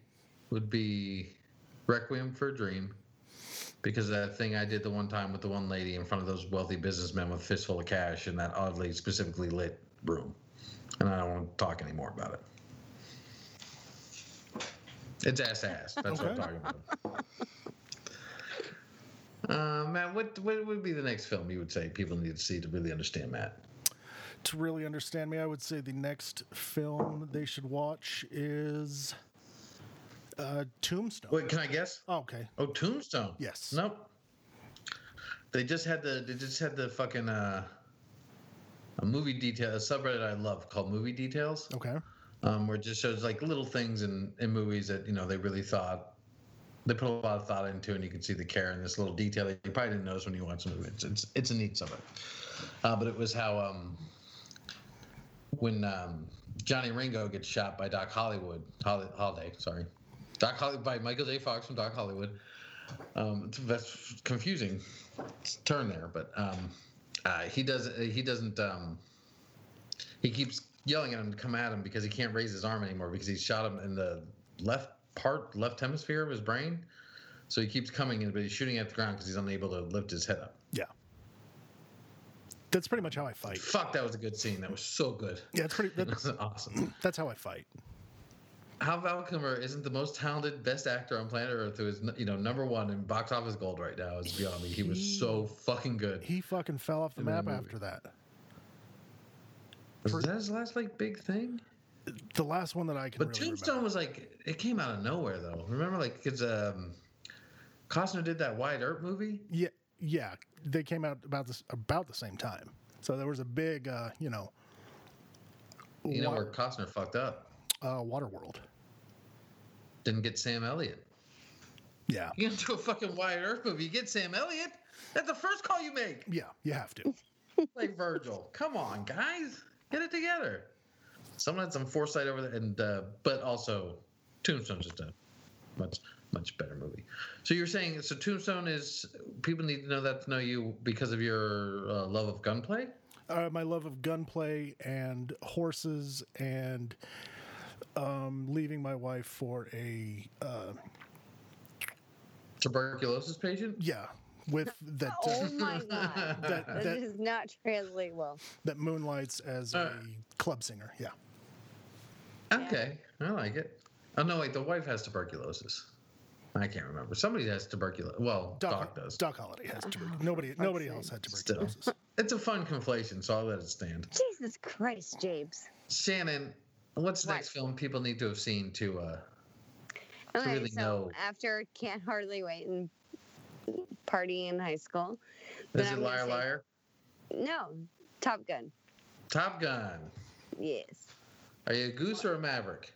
would be Requiem for a Dream, because that thing I did the one time with the one lady in front of those wealthy businessmen with a fistful of cash in that oddly specifically lit room, and I don't want to talk anymore about it. It's ass ass. That's what I'm talking about. Uh, Matt, what what would be the next film you would say people need to see to really understand Matt? To really understand me, I would say the next film they should watch is uh, Tombstone. Wait, can I guess? Oh, okay. Oh, Tombstone. Yes. Nope. They just had the they just had the fucking uh, a movie detail a subreddit I love called Movie Details, Okay. Um, where it just shows like little things in in movies that you know they really thought they put a lot of thought into, and you can see the care in this little detail that you probably didn't notice when you watch the movie. It's it's, it's a neat subreddit. Uh, but it was how um, when um, Johnny Ringo gets shot by Doc Hollywood, Holly, Holiday, sorry, Doc Holly by Michael J. Fox from Doc Hollywood. Um, that's confusing turn there, but um, uh, he does he doesn't um, he keeps yelling at him to come at him because he can't raise his arm anymore because he shot him in the left part left hemisphere of his brain. So he keeps coming in, but he's shooting at the ground because he's unable to lift his head up. Yeah. That's pretty much how I fight. Fuck, that was a good scene. That was so good. Yeah, it's pretty. That's, awesome. that's how I fight. How Val Kilmer isn't the most talented, best actor on planet Earth, who is you know number one in box office gold right now, is beyond me. He was so fucking good. He fucking fell off the In map after that. Was that his last like big thing? The last one that I can But really Tombstone remember. was like it came out of nowhere though. Remember, like because um, Costner did that Wyatt Earp movie. Yeah, yeah. They came out about this about the same time. So there was a big, uh, you know, You know where Costner fucked up? uh, Waterworld. Didn't get Sam Elliott. Yeah, You get into a fucking Wyatt Earp movie, you get Sam Elliott. That's the first call you make. yeah. You have to. Like Virgil. Come on, guys, get it together. Someone had some foresight over there, and uh, but also Tombstone's just a much much better movie. So you're saying so Tombstone is people need to know that to know you because of your uh, love of gunplay. Uh, my love of gunplay and horses and um, leaving my wife for a uh, Tuberculosis patient. yeah with that uh, Oh my god. that That that, does not translate well. that moonlights as Uh. a club singer. Yeah. Okay, I like it. Oh no, wait, the wife has tuberculosis. I can't remember. Somebody has tuberculosis. Well, Doc, does. Doc Holliday has tuberculosis. Nobody, nobody else had Still, tuberculosis. it's a fun conflation, so I'll let it stand. Jesus Christ, James. Shannon, what's the What? next film people need to have seen to? uh Okay, really so know. after Can't Hardly Wait and Party in high school. Is it Liar say- Liar? No, Top Gun. Top Gun. Yes. Are you a goose or a maverick?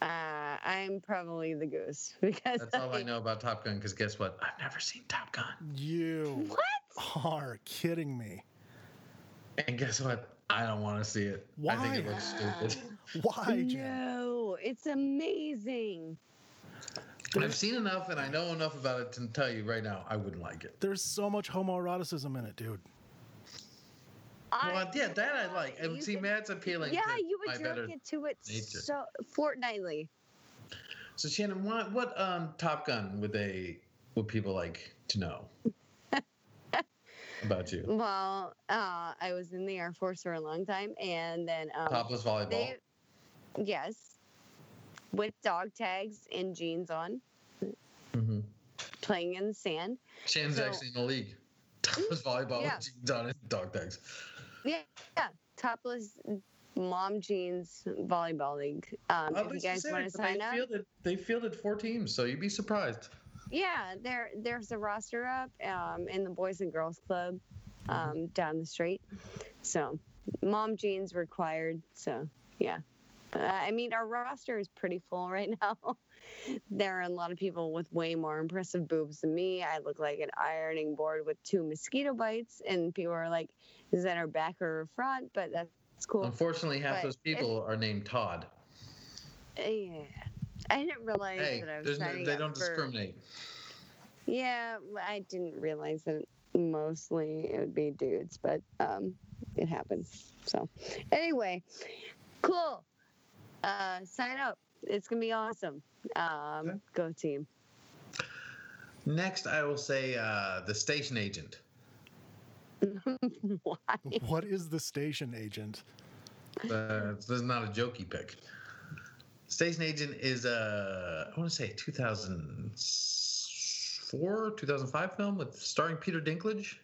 Uh, I'm probably the goose because That's all I know about Top Gun. Because guess what? I've never seen Top Gun. You What? are kidding me. And guess what? I don't want to see it. I think it Why? looks stupid. Why, Jen? No, it's amazing. I've seen enough and I know enough about it to tell you right now I wouldn't like it. There's so much homoeroticism in it, dude. I, Well, yeah, that I like. And see, can- Matt's appealing. Yeah, to you my would better. jerk into it nature. so fortnightly. So Shannon, what what um Top Gun would they would people like to know about you? Well, uh, I was in the Air Force for a long time, and then um, Topless volleyball. they, yes, with dog tags and jeans on, hmm playing in the sand. Shannon's So- actually in the league. Topless volleyball Yeah. with jeans on and dog tags. Yeah, yeah, topless mom jeans volleyball league. Um, Well, if you guys want to that they sign up, Fielded, they fielded four teams, so you'd be surprised. yeah, there there's a roster up um, in the Boys and Girls Club um, down the street. So, mom jeans required. So, yeah. Uh, I mean, our roster is pretty full right now. there are a lot of people with way more impressive boobs than me. I look like an ironing board with two mosquito bites, and people are like, "Is that our back or her front?" But that's cool. Unfortunately, half But those people are named Todd. Yeah. I didn't realize Hey, that I was no, they don't for- discriminate. Yeah, I didn't realize that mostly it would be dudes, but um, it happens. So, anyway, cool. Uh, sign up. It's gonna be awesome. Um, Okay. Go team. Next, I will say uh, the station agent. Why? What is the station agent? Uh, this is not a jokey pick. Station Agent is a, I want to say 2004, 2005 film with starring Peter Dinklage.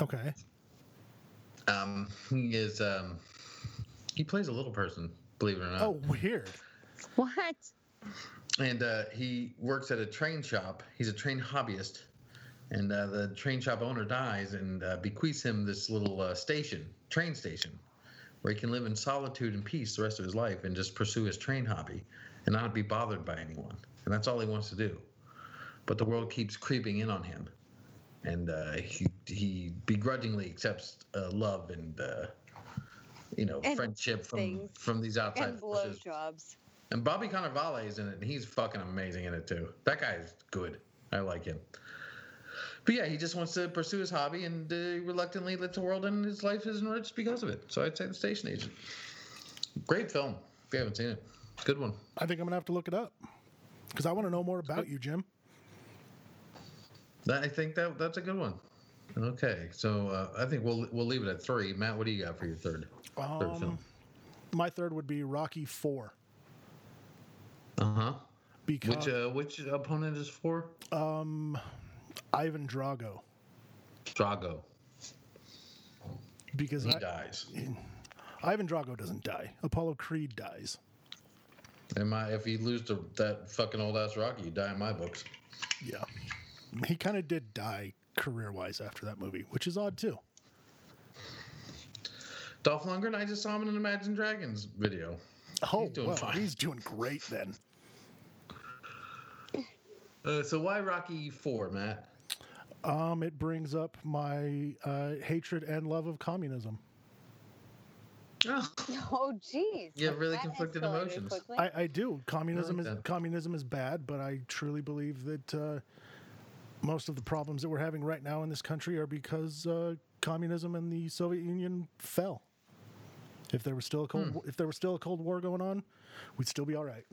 Okay. Um, he is, um, he plays a little person, believe it or not. Oh, weird. What? And uh, he works at a train shop. He's a train hobbyist. And uh, the train shop owner dies and uh, bequeaths him this little uh, station, train station, where he can live in solitude and peace the rest of his life and just pursue his train hobby and not be bothered by anyone. And that's all he wants to do. But the world keeps creeping in on him. And uh, he, he begrudgingly accepts uh, love and, uh, you know, And friendship from, from these outside And forces. blowjobs. And Bobby Cannavale is in it, and he's fucking amazing in it too. That guy's good. I like him. But yeah, he just wants to pursue his hobby and uh, reluctantly lets the world in. His life is enriched because of it. So I'd say the station agent. Great film. If you haven't seen it, good one. I think I'm gonna have to look it up because I want to know more about you, Jim. That, I think that that's a good one. Okay, so uh, I think we'll we'll leave it at three. Matt, what do you got for your third third Um, film? my third would be Rocky Four Uh huh. because Which uh, which opponent is for? um, Ivan Drago Drago. because He I, dies. Ivan Drago doesn't die. Apollo Creed dies. And my if you lose to that fucking old ass Rocky, you die in my books. Yeah, he kind of did die career wise after that movie, which is odd too. Dolph Lundgren, I just saw him in an Imagine Dragons video. Oh, doing well, fine. he's doing great then. Uh, so why Rocky Four, Matt? Um, it brings up my uh, hatred and love of communism. Oh, Oh, jeez. You have really That conflicted emotions. I, I do. Communism is that. communism is bad, but I truly believe that uh, most of the problems that we're having right now in this country are because uh, communism and the Soviet Union fell. If there was still a cold, if there was still a Cold War going on, we'd still be all right.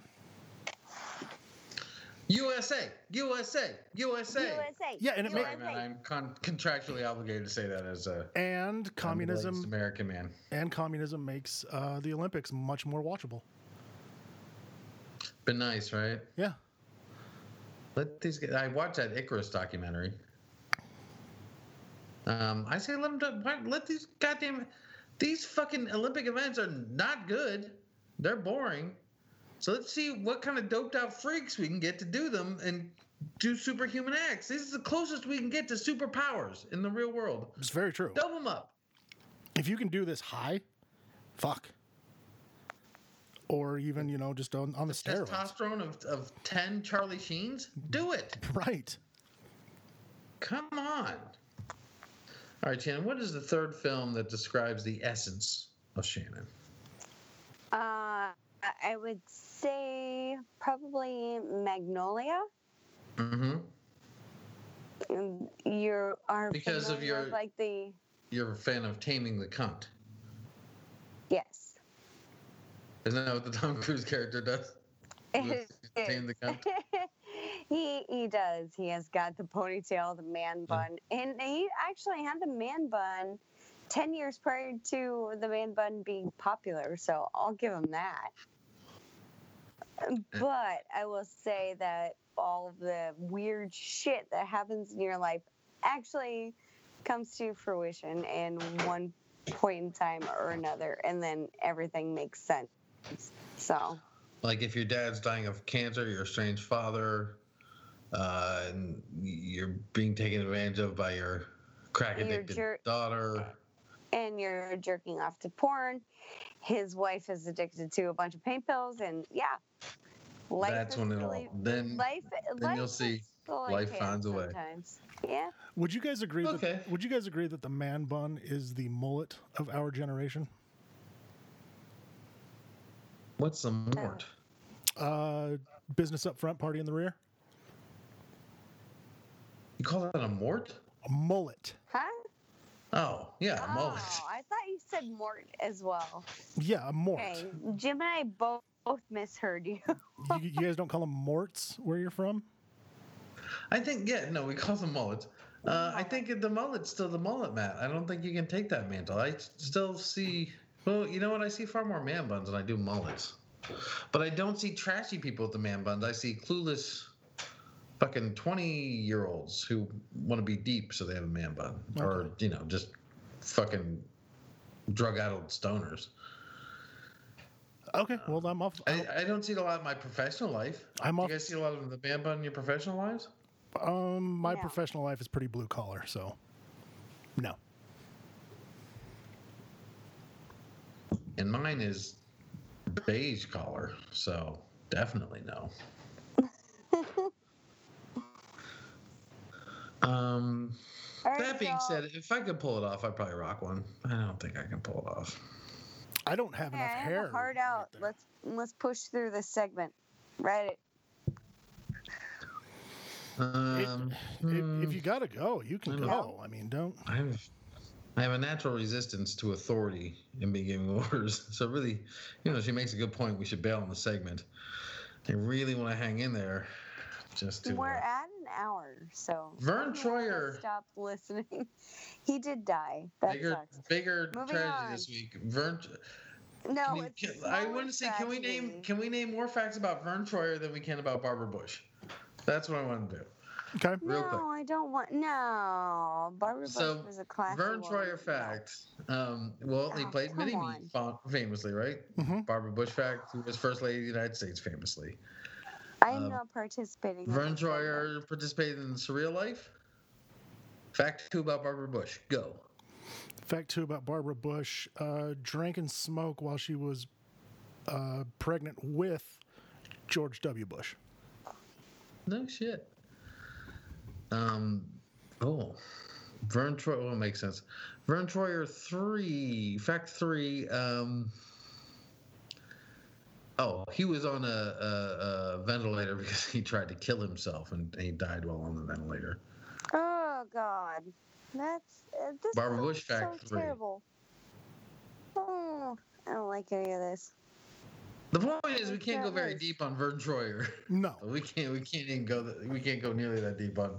USA, USA, USA. USA. Yeah, and it Sorry, makes man, I'm con- contractually obligated to say that as a and communism American man. and communism makes uh, the Olympics much more watchable. Been nice, right? Yeah, Let these. Get, I watched that Icarus documentary. Um, I say let them. Do, why- let these goddamn. These fucking Olympic events are not good. They're boring. So let's see what kind of doped out freaks we can get to do them and do superhuman acts. This is the closest we can get to superpowers in the real world. it's very true. Dope them up. If you can do this high, fuck. Or even you know just on, on the steroids, Testosterone of, of 10 Charlie Sheens? Do it. right? Come on. All right, Shannon, what is the third film that describes the essence of Shannon? Uh, I would say probably Magnolia. Mm-hmm. Um, You are Because of familiar with, your- like the You're a fan of Taming the Cunt. yes. Isn't that what the Tom Cruise character does? Tame the he he does. He has got the ponytail, the man bun, and he actually had the man bun ten years prior to the man bun being popular. So I'll give him that. But I will say that all of the weird shit that happens in your life actually comes to fruition in one point in time or another, and then everything makes sense. So. Like if your dad's dying of cancer, you're a strange father, uh, and you're being taken advantage of by your crack addicted jer- daughter. and you're jerking off to porn. His wife is addicted to a bunch of pain pills, and yeah, life That's is when it really. Then life. then life you'll see is full of life chaos finds a way. Yeah, Would you guys agree? Okay. That, would you guys agree that the man bun is the mullet of our generation? What's the mort? Uh, business up front, party in the rear. You call that a mort? A mullet. huh? Oh yeah, a Oh, mullet. I thought you said Mort as well. Yeah, a mort. Okay, Jim and I both both misheard you. you, you guys don't call them morts where you're from? I think yeah, no, we call them mullets. Uh, I think the mullet's still the mullet, Matt. I don't think you can take that mantle. I still see. Well, you know what? I see far more man buns than I do mullets. But I don't see trashy people with the man buns. I see clueless, fucking twenty-year-olds who want to be deep, so they have a man bun, or you know, just fucking drug-addled stoners. Okay, well I'm off. I, I don't see it a lot in my professional life. I'm Do off. you guys see a lot of the man bun in your professional lives? Um, my No. professional life is pretty blue collar, so no. And mine is beige collar, so definitely no. um, All right, that being so- said, if I could pull it off, I'd probably rock one. I don't think I can pull it off. I don't have Okay, enough I have hair. a heart right out. there. Let's let's push through this segment. Right. Um, If, if you gotta go, you can I don't go. I mean, don't. I have, I have a natural resistance to authority in being giving orders. So really, you know, she makes a good point. We should bail on the segment. I really want to hang in there, just to. We're uh, at an hour, so Vern Troyer- Stop listening. He did die. That bigger, sucks. bigger Moving tragedy on. this week. Vern. No, it's can- I to say, can we name can we name more facts about Vern Troyer than we can about Barbara Bush? That's what I want to do. Okay. real no, quick. I don't want. No, Barbara Bush So, was a classic. Vern woman. Troyer fact. Um, well, he Oh, played come Mini Me famously, right? Mhm. Barbara Bush fact, who was first lady of the United States famously. I'm um, not participating. Vern this. Troyer participated in Surreal Life. Fact two about Barbara Bush. Go. Fact two about Barbara Bush: uh, drank and smoked while she was uh, pregnant with George W. Bush. No shit. Um. Oh. Vern Troyer. Well, makes sense. Vern Troyer three. Fact three. Um. Oh, he was on a, a, a ventilator because he tried to kill himself and he died while on the ventilator. Oh God, that's uh, this. Barbara Bush fact so three. terrible. Oh, I don't like any of this. The point is, we can't go very deep on Vern Troyer. No. We can't. We can't even go. th- We can't go nearly that deep on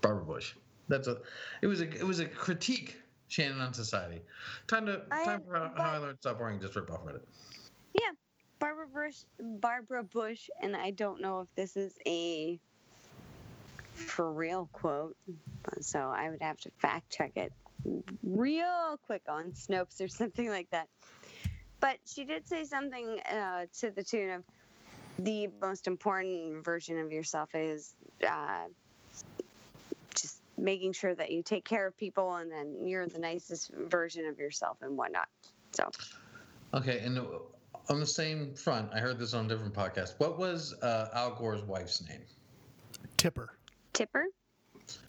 Barbara Bush. That's a. It was a. It was a critique, Shannon, on society. Time to. I- time for how, how I but- learned to stop boring. Just rip off Reddit. Yeah, Barbara Bush, Barbara Bush, and I don't know if this is a for real quote, so I would have to fact check it real quick on Snopes or something like that. But she did say something uh, to the tune of the most important version of yourself is uh, just making sure that you take care of people and then you're the nicest version of yourself and whatnot. So Okay, and uh, on the same front, I heard this on a different podcast. What was uh, Al Gore's wife's name? Tipper. Tipper,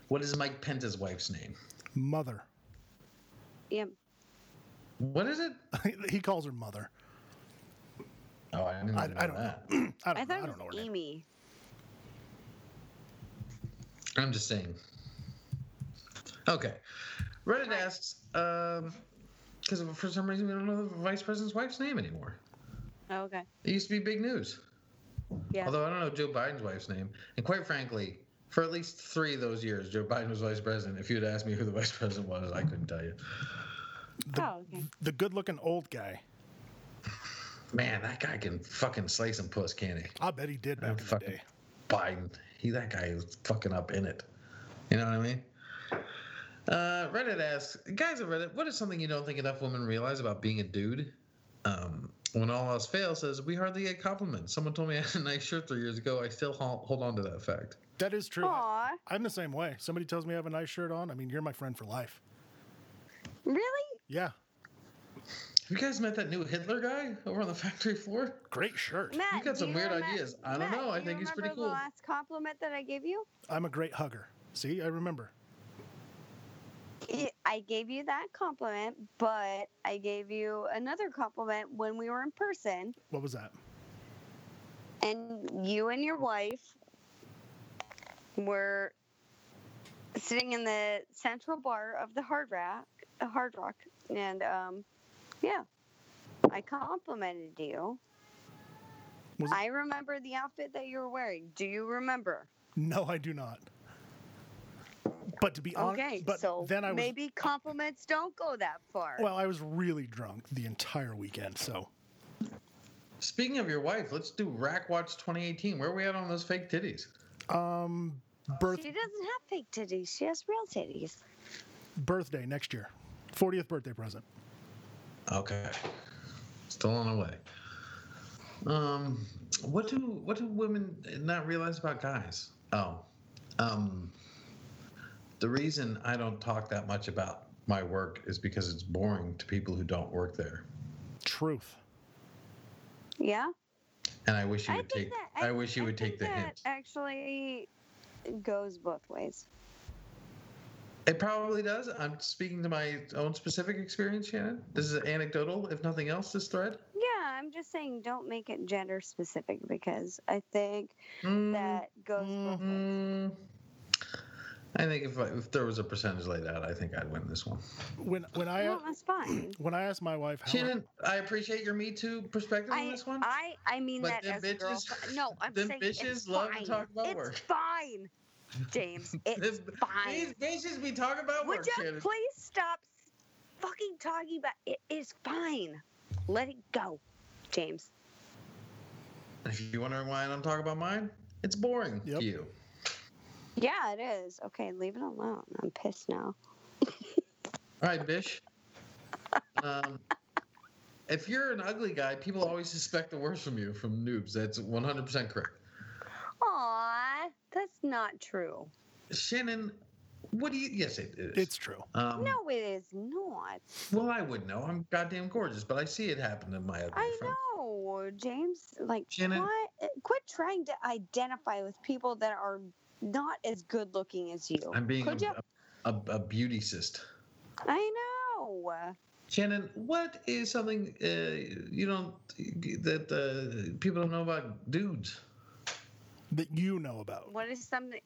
What is Mike Pence's wife's name? Mother. yeah. What is it? he calls her mother. Oh, I didn't I, know I don't that. know. I I don't, thought know. I it don't know was her name. Amy. I'm just saying. Okay. Reddit Right. asks, um, because for some reason we don't know the vice president's wife's name anymore. Oh, okay. It used to be big news. Yeah. Although I don't know Joe Biden's wife's name. And quite frankly, for at least three of those years, Joe Biden was vice president. If you had asked me who the vice president was, I couldn't tell you. Oh, okay. The good-looking old guy. Man, that guy can fucking slay some puss, can he? I bet he did back in the fucking- day. Biden. He that guy is fucking up in it. You know what I mean? Uh, Reddit asks, guys at Reddit, what is something you don't think enough women realize about being a dude? Um, when all else fails, says we hardly get compliments. Someone told me I had a nice shirt three years ago. I still hol- hold on to that fact. That is true. Aw, I'm the same way. Somebody tells me I have a nice shirt on. I mean, you're my friend for life. really? Yeah, Have you guys met that new Hitler guy over on the factory floor? great shirt. Matt, you got some you weird remem- ideas. I don't Matt, know. I do think you he's pretty remember cool. The last compliment that I gave you, I'm a great hugger. See, I remember. I- I gave you that compliment, but I gave you another compliment when we were in person, What was that? and you and your wife were sitting in the central bar of the Hard Rock, uh, Hard Rock, and um, yeah, I complimented you. Was it- I remember the outfit that you were wearing. Do you remember? No, I do not. But to be honest, Okay, but so then I was maybe compliments don't go that far. well, I was really drunk the entire weekend. So Speaking of your wife, let's do Rack Watch 2018. Where are we at on those fake titties? um, birth she doesn't have fake titties. She has real titties. birthday next year, 40th birthday present. Okay. Still on the way. Um, what do what do women not realize about guys? Oh, um, the reason I don't talk that much about my work is because it's boring to people who don't work there, Truth. Yeah. and I wish you would think take. that I, wish you would take the that hint. Actually, goes both ways. It probably does. I'm speaking to my own specific experience, Shannon. This is anecdotal, if nothing else. This thread. Yeah, I'm just saying don't make it gender specific because I think Mm, that goes both ways. mm, I think if I, if there was a percentage laid out, I think I'd win this one. When when I Well, that's fine. when I asked my wife how Shannon, I appreciate your Me Too perspective on this one. I, I mean But that them as a girl. bitches- No, I'm saying bitches it's love to fine. talk about it's work. fine, James. It's This- fine. These bitches be talking about Would work, you Shannon. please stop fucking talking about it? Is fine. Let it go, James. If you're wondering why I don't talk about mine, it's boring Yep. to you. Yeah, it is. Okay, leave it alone. I'm pissed now. All right, Bish. Um, if you're an ugly guy, people always suspect the worst from you from noobs. That's 100% correct. Aw, that's not true. Shannon, what do you? Yes, it is. it's true. Um, No, it is not. Well, I would know. I'm goddamn gorgeous, but I see it happen to my ugly I friends. know, James. Like, Shannon- what? Quit trying to identify with people that are not as good looking as you. I'm being Could you? a, a, a beauty cyst. I know. Shannon, what is something uh, you don't that uh, people don't know about dudes? That you know about. What is something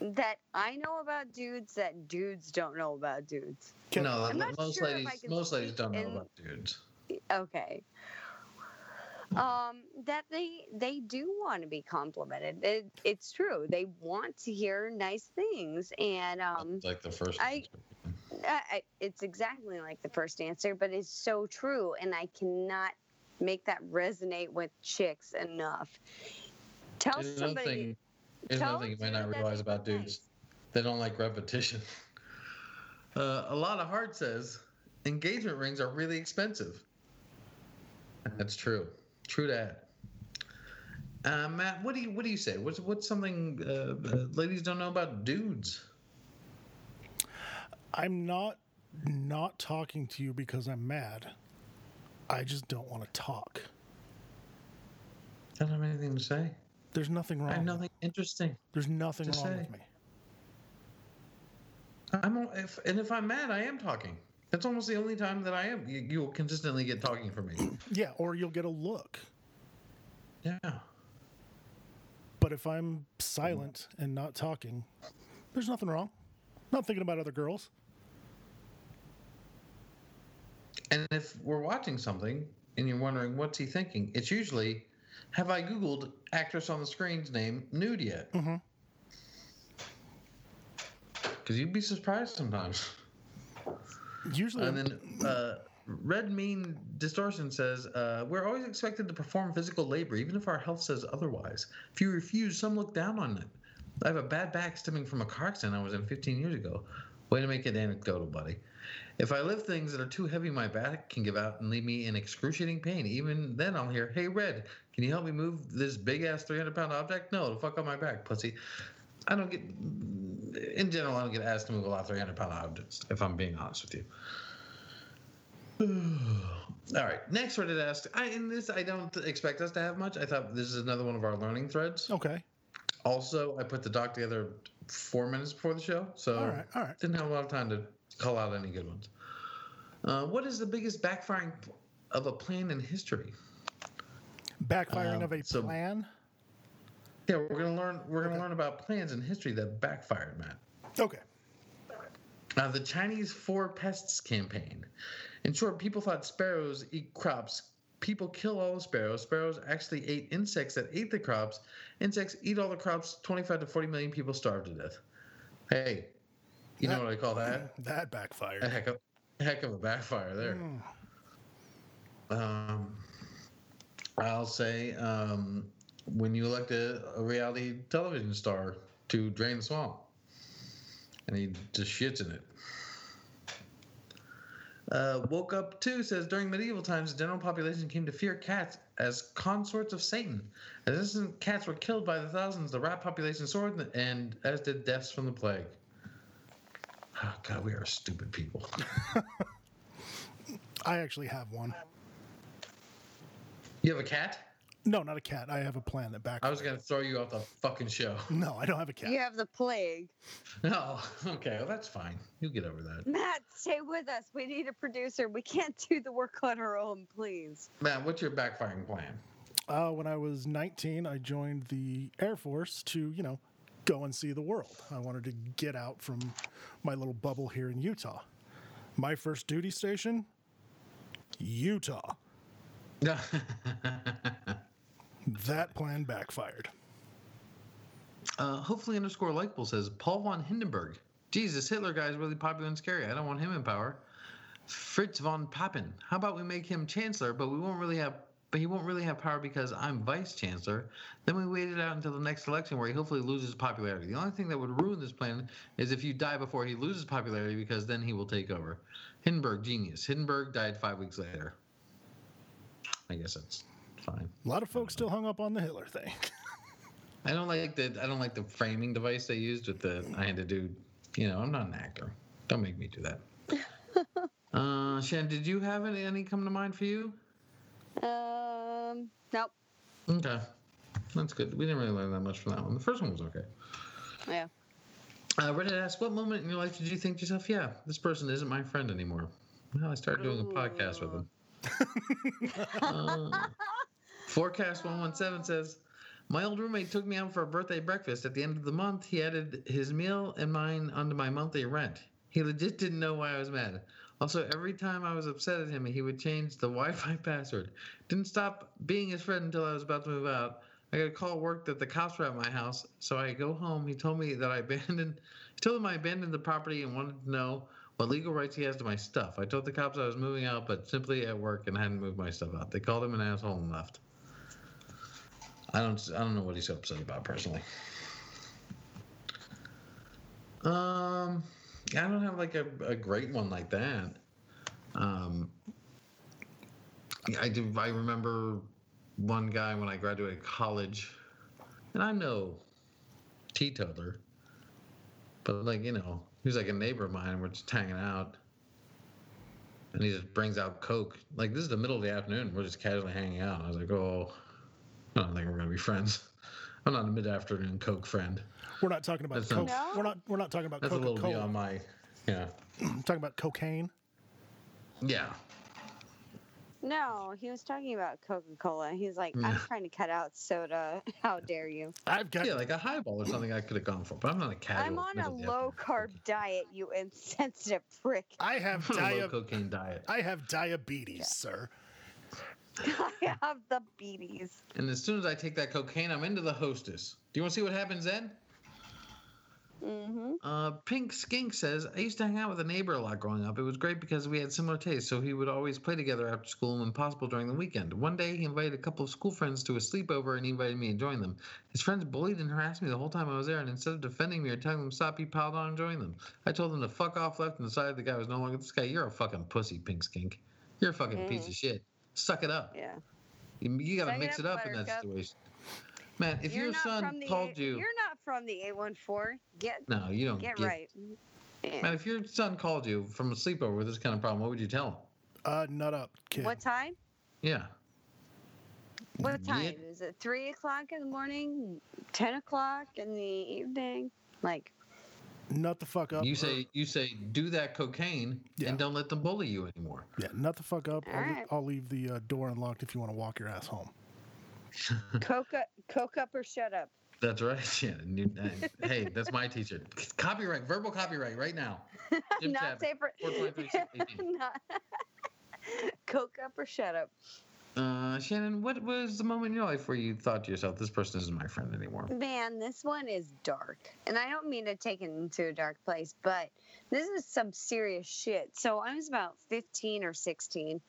that I know about dudes that dudes don't know about dudes? Can- no, I'm not most sure ladies, most ladies don't know in- about dudes. Okay. Um, that they they do want to be complimented. It, it's true. They want to hear nice things, and um, It's like the first. I- I, I, it's exactly like the first answer, but it's so true, and I cannot make that resonate with chicks enough. Tell There's another somebody. thing. There's tell another thing you a might not realize about look dudes. They don't like repetition. Uh, a lot of heart says engagement rings are really expensive. That's true. True that. Uh, Matt, what do you what do you say? What's what's something uh, uh, ladies don't know about dudes? I'm not not talking to you because I'm mad. I just don't want to talk. I don't have anything to say. There's nothing I wrong. have nothing interesting. There's nothing wrong say. with me. I'm if and if I'm mad, I am talking. That's almost the only time that I am. You, you will consistently get talking from me. Yeah, or you'll get a look. Yeah. But if I'm silent and not talking, there's nothing wrong. Not thinking about other girls. And if we're watching something and you're wondering what's he thinking, it's usually, have I Googled actress on the screen's name nude yet? Mm-hmm. Because you'd be surprised sometimes. Usually, And then uh, Red Mean Distortion says, uh, We're always expected to perform physical labor, even if our health says otherwise. If you refuse, some look down on it. I have a bad back stemming from a car accident I was in 15 years ago. Way to make it anecdotal, buddy. If I lift things that are too heavy, my back can give out and leave me in excruciating pain. Even then, I'll hear, Hey, Red, can you help me move this big ass 300 pound object? No, it'll fuck up my back, pussy. I don't get, in general, I don't get asked to move a lot of 300 pound objects, if I'm being honest with you. All right. Next Reddit asked, I in this I don't expect us to have much. I thought this is another one of our learning threads. okay. Also, I put the doc together four minutes before the show, so All right, all right. didn't have a lot of time to call out any good ones. Uh, what is the biggest backfiring of a plan in history? Backfiring Um, of a so- plan. Yeah, we're gonna learn. We're gonna learn about plans in history that backfired, Matt. Okay. Uh, the Chinese Four Pests campaign. In short, people thought sparrows eat crops. People kill all the sparrows. Sparrows actually ate insects that ate the crops. Insects eat all the crops. 25 to 40 million people starved to death. Hey, you know what I call that? That A backfired. heck of, a heck of a backfire there. Um, I'll say um, when you elect a, a reality television star to drain the swamp, and he just shits in it. Uh, woke up too says during medieval times the general population came to fear cats as consorts of Satan. As innocent cats were killed by the thousands, the rat population soared, and as did deaths from the plague. Oh God, we are stupid people. I actually have one. You have a cat? No, not a cat. I have a plan that back. I was gonna throw you off the fucking show. No, I don't have a cat. You have the plague. No, okay, well that's fine. You'll get over that. Matt, stay with us. We need a producer. We can't do the work on our own, please. Matt, what's your backfiring plan? Uh, when I was 19, I joined the Air Force to, you know, go and see the world. I wanted to get out from my little bubble here in Utah. My first duty station, Utah. That plan backfired. uh, hopefully underscore likeable says Paul von Hindenburg. Jesus, Hitler guy is really popular and scary. I don't want him in power. Fritz von Papen. How about we make him chancellor, but we won't really have but he won't really have power because I'm vice chancellor. Then we wait it out until the next election where he hopefully loses popularity. The only thing that would ruin this plan is if you die before he loses popularity because then he will take over. Hindenburg, genius. Hindenburg died five weeks later. I guess that's fine. A lot of folks still hung up on the Hitler thing. I don't like the I don't like the framing device they used with the I had to do. You know, I'm not an actor. Don't make me do that. uh, Shan, did you have any, any come to mind for you? Um, nope. Okay, that's good. We didn't really learn that much from that one. The first one was okay. Yeah. Uh, Reddit asked, "What moment in your life did you think to yourself, yeah, this person isn't my friend anymore?" Well, I started doing a podcast with him. uh, Forecast one one seven says, "My old roommate took me out for a birthday breakfast. At the end of the month, he added his meal and mine onto my monthly rent. He legit didn't know why I was mad." Also, every time I was upset at him, he would change the Wi-Fi password. Didn't stop being his friend until I was about to move out. I got a call at work that the cops were at my house, so I go home. He told me that I abandoned. He told him I abandoned the property and wanted to know what legal rights he has to my stuff. I told the cops I was moving out, but simply at work and hadn't moved my stuff out. They called him an asshole and left. I don't. I don't know what he's so upset about personally. Um, I don't have like a, a great one like that. Um, I do. I remember one guy when I graduated college, and I'm no teetotaler, but like you know, he was like a neighbor of mine, we're just hanging out, and he just brings out Coke. Like this is the middle of the afternoon, we're just casually hanging out. I was like, oh, I don't think we're gonna be friends. I'm not a mid-afternoon Coke friend. We're not talking about That's coke. not- No? We're not. We're not talking about That's a little beyond my, yeah, I'm talking about cocaine. yeah. No, he was talking about Coca Cola. He's like, I'm Yeah. trying to cut out soda. How dare you? I've got Yeah, like a highball or something I could have gone for, but I'm not a casual. I'm on a middle of the low afternoon carb diet, you insensitive prick. I have I'm on a low cocaine diet. I have diabetes, sir. I have the beaties. And as soon as I take that cocaine, I'm into the hostess. Do you want to see what happens then? Mm-hmm. Uh, Pink Skink says, I used to hang out with a neighbor a lot growing up. It was great because we had similar tastes, so he would always play together after school and when possible during the weekend. One day, he invited a couple of school friends to a sleepover and he invited me to join them. His friends bullied and harassed me the whole time I was there, and instead of defending me or telling them to stop, he piled on and joined them. I told them to fuck off left and decided the guy was no longer this guy. You're a fucking pussy, Pink Skink. You're a fucking piece of shit. Suck it up. Yeah. You, you gotta Suck it mix up, it up in that situation. Man, if You're your son called eight- you. You're not from the 814. Get No, you don't get get right. Yeah. Man, if your son called you from a sleepover with this kind of problem, what would you tell him? Uh, nut up, kid. What time? Yeah. What Yeah. time? Is it three o'clock in the morning? Ten o'clock in the evening? Like, Nut the fuck up. You or- say you say do that cocaine Yeah. and don't let them bully you anymore. yeah, nut the fuck up. I'll, le- Alright. I'll leave the uh, door unlocked if you want to walk your ass home. coke up, coke up or shut up. That's right, Shannon. Uh, hey, that's my teacher. Copyright, verbal copyright, right now. Jim not Chapman, safe for 423-18. not coke up or shut up. Uh, Shannon, what was the moment in your life where you thought to yourself, "This person isn't my friend anymore"? Man, this one is dark. And I don't mean to take it into a dark place, but this is some serious shit. So I was about 15 or 16,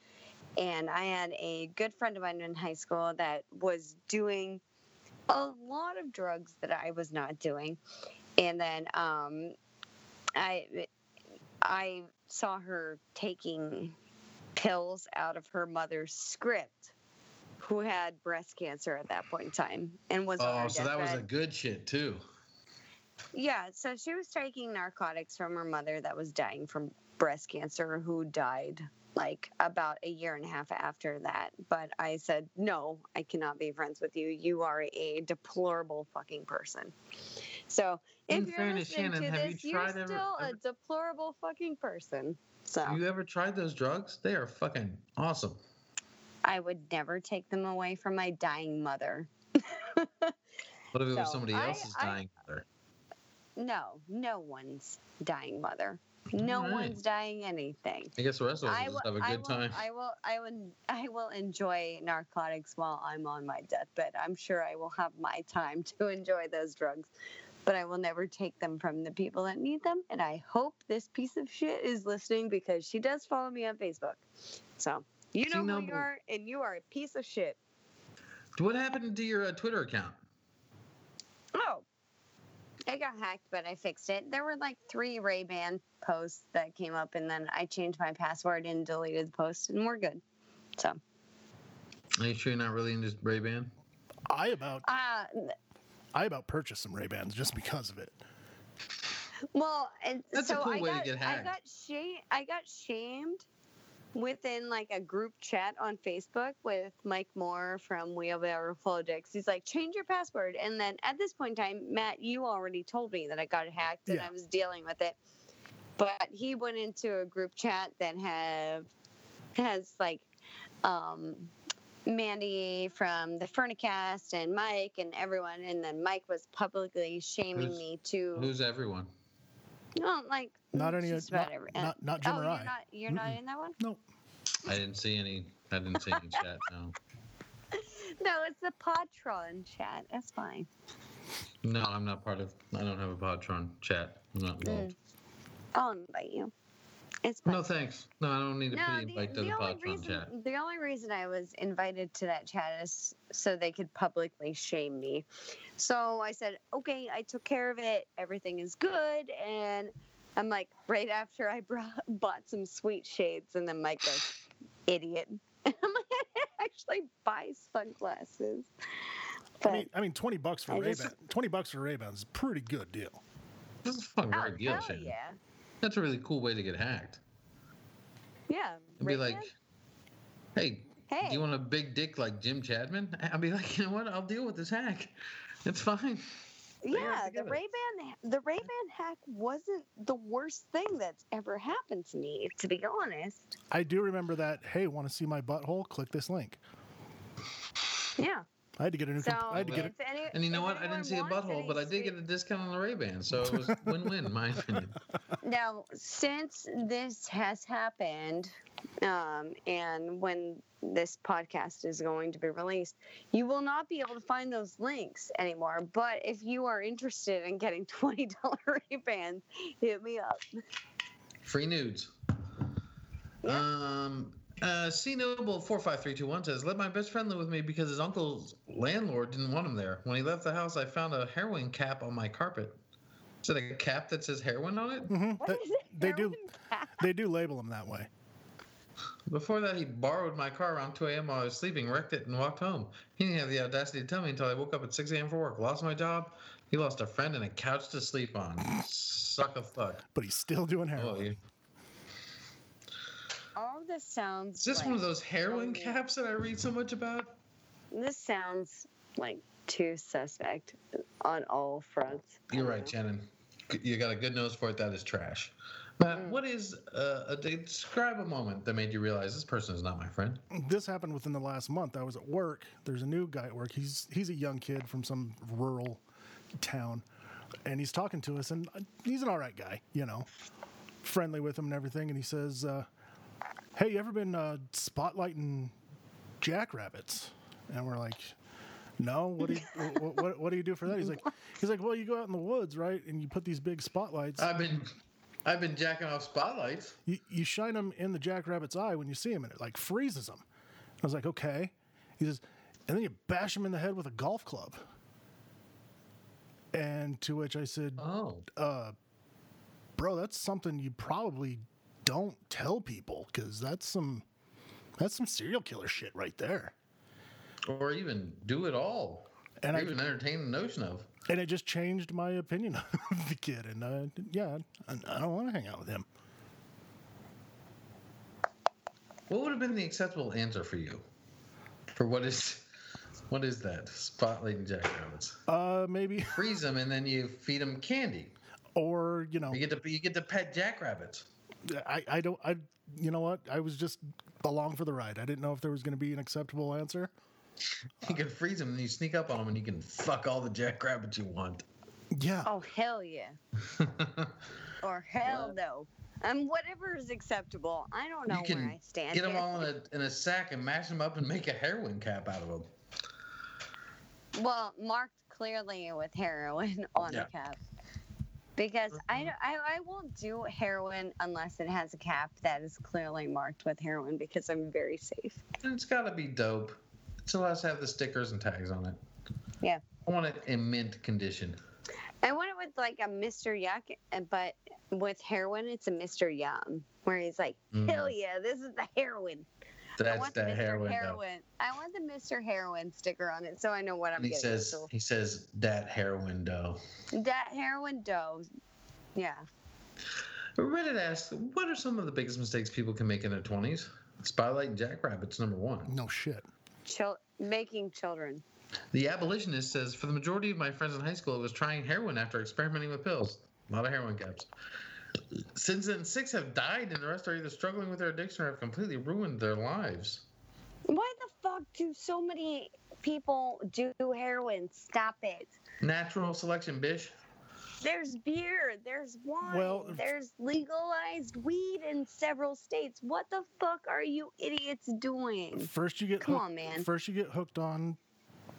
and I had a good friend of mine in high school that was doing a lot of drugs that I was not doing. And then um, I, I saw her taking pills out of her mother's script. Who had breast cancer at that point in time and was Oh, so that was a good shit too. Yeah, so she was taking narcotics from her mother that was dying from breast cancer, who died like about a year and a half after that. But I said, no, I cannot be friends with you. You are a deplorable fucking person. So if In you're fairness, listening Shannon, to have you this, you're still ever- a deplorable fucking person. So Have you ever tried those drugs? They are fucking awesome. I would never take them away from my dying mother. What if it was somebody else's I- dying mother? No, no one's dying mother. No Alright. one's dying anything. I guess the rest of us I will will, just have a good will, time. I will, I will, I will enjoy narcotics while I'm on my deathbed. I'm sure I will have my time to enjoy those drugs, but I will never take them from the people that need them. And I hope this piece of shit is listening because she does follow me on Facebook. So you know who you are, and you are a piece of shit. What happened to your uh, Twitter account? Oh, I got hacked, but I fixed it. There were like three Ray Ban posts that came up, and then I changed my password and deleted the post, and we're good. So, Are you sure you're not really into Ray Ban? I about uh, I about purchased some Ray Bans just because of it. well, and That's a so cool I way to got, get I hacked. got shamed. I got shamed within like a group chat on Facebook with Mike Moore from We Have Wheelbarrow Projects. He's like, change your password. And then at this point in time, Matt, you already told me that I got hacked and Yeah. I was dealing with it. But he went into a group chat that have has like um Mandy from the Furnicast and Mike and everyone, and then Mike was publicly shaming Who's- me to Who's everyone? no, like Not any, just not, every, uh, not, not Jim oh, or you're I. not you're not in that one. No, I didn't see any. I didn't see any chat. No. No, it's the Podtron chat. That's fine. No, I'm not part of. I don't have a Podtron chat. I'm not involved. I'll invite you. It's fine. No, thanks. No, I don't need a No, pretty the, to the the only reason chat. the only reason I was invited to that chat is so they could publicly shame me. So I said, okay, I took care of it. Everything is good. And I'm like, right after I brought, bought some sweet shades, and then Mike goes, idiot. I'm like, I actually buy sunglasses. But I mean, I mean, twenty bucks for I Ray just- Ban. Twenty bucks for Ray Bans is a pretty good deal. This is a fucking oh, great deal, hell Shannon. yeah. That's a really cool way to get hacked. Yeah. And be like, hey, hey. do you want a big dick like Jim Chadman? I'll be like, you know what? I'll deal with this hack. It's fine. Yeah, the together. Ray Ban the Ray Ban hack wasn't the worst thing that's ever happened to me, to be honest. I do remember that. Hey, want to see my butthole? Click this link. Yeah. I had to get a new. So comp- I had to get it. any, And you know what? I didn't see a butthole, but I did get a discount on the Ray Ban, so it was win-win, in my opinion. Now, since this has happened, um, and when this podcast is going to be released, you will not be able to find those links anymore. But if you are interested in getting twenty dollar Ray Bans, hit me up. Free nudes. Yeah. Um, uh, C Noble four five three two one says, "Let my best friend live with me because his uncle's landlord didn't want him there. When he left the house, I found a heroin cap on my carpet. Is it a cap that says heroin on it? Mhm. What They, is it? they do. Cap? They do label them that way. Before that, he borrowed my car around 2 a.m. while I was sleeping, wrecked it, and walked home. He didn't have the audacity to tell me until I woke up at 6 a.m. for work. Lost my job. He lost a friend and a couch to sleep on. Suck a fuck. But he's still doing heroin. Oh, yeah. All of this sounds. Is this like, one of those heroin so- caps that I read so much about? This sounds like too suspect on all fronts. You're right, Shannon. You got a good nose for it. That is trash. Matt, Mm. what is uh, a describe a moment that made you realize this person is not my friend? This happened within the last month. I was at work. There's a new guy at work. He's he's a young kid from some rural town, and he's talking to us, and uh, he's an all right guy, you know, friendly with him and everything. And he says, uh, "Hey, you ever been uh, spotlighting jackrabbits?" And we're like, "No. What do you what, what, what do you do for that?" He's like, "He's like, well, you go out in the woods, right, and you put these big spotlights." I've been, I've been jacking off spotlights. you, you shine them in the jackrabbit's eye when you see him, and it like freezes them. I was like, okay. He says, and then you bash him in the head with a golf club. And to which I said, Oh, Uh, bro, that's something you probably don't tell people because that's some that's some serial killer shit right there. or even do it all. And I- even entertain the notion of. And it just changed my opinion of the kid. And uh, yeah, I, I don't want to hang out with him. What would have been the acceptable answer for you? For what is, what is that? Spotlighting jackrabbits. Uh, maybe, Freeze them and then you feed them candy. or you know, You get to you get to pet jackrabbits. I, I don't I you know what I was just along for the ride. I didn't know if there was going to be an acceptable answer. You can freeze them and you sneak up on them and you can fuck all the jackrabbits you want. Yeah, Oh hell yeah. or hell no. Um, whatever is acceptable. I don't know you can where I stand. get them here. all in a in a sack and mash them up and make a heroin cap out of them. Well, marked clearly with heroin on Yeah. the cap. Because I, don't- I I won't do heroin unless it has a cap that is clearly marked with heroin because I'm very safe. And it's got to be dope. It still has to have the stickers and tags on it. Yeah. I want it in mint condition. I want it with like a Mr. Yuck, but with heroin, it's a Mr. Yum, where he's like, Mm. hell yeah, this is the heroin. I That's want the Mr. heroin. heroin. I want the Mr. Heroin sticker on it so I know what I'm And he getting. says into. he says that heroin dough. that heroin dough. Yeah. Reddit asks, what are some of the biggest mistakes people can make in their twenties? Spotlight and jackrabbits number one. no shit. Chil- making children. The abolitionist says, for the majority of my friends in high school, it was trying heroin after experimenting with pills. A lot of heroin caps. Since then, six have died, and the rest are either struggling with their addiction or have completely ruined their lives. Why the fuck do so many people do heroin? Stop it. Natural selection, bish. There's beer, there's wine, Well, there's legalized weed in several states. What the fuck are you idiots doing? First you get Come hooked, on, man. First you get hooked on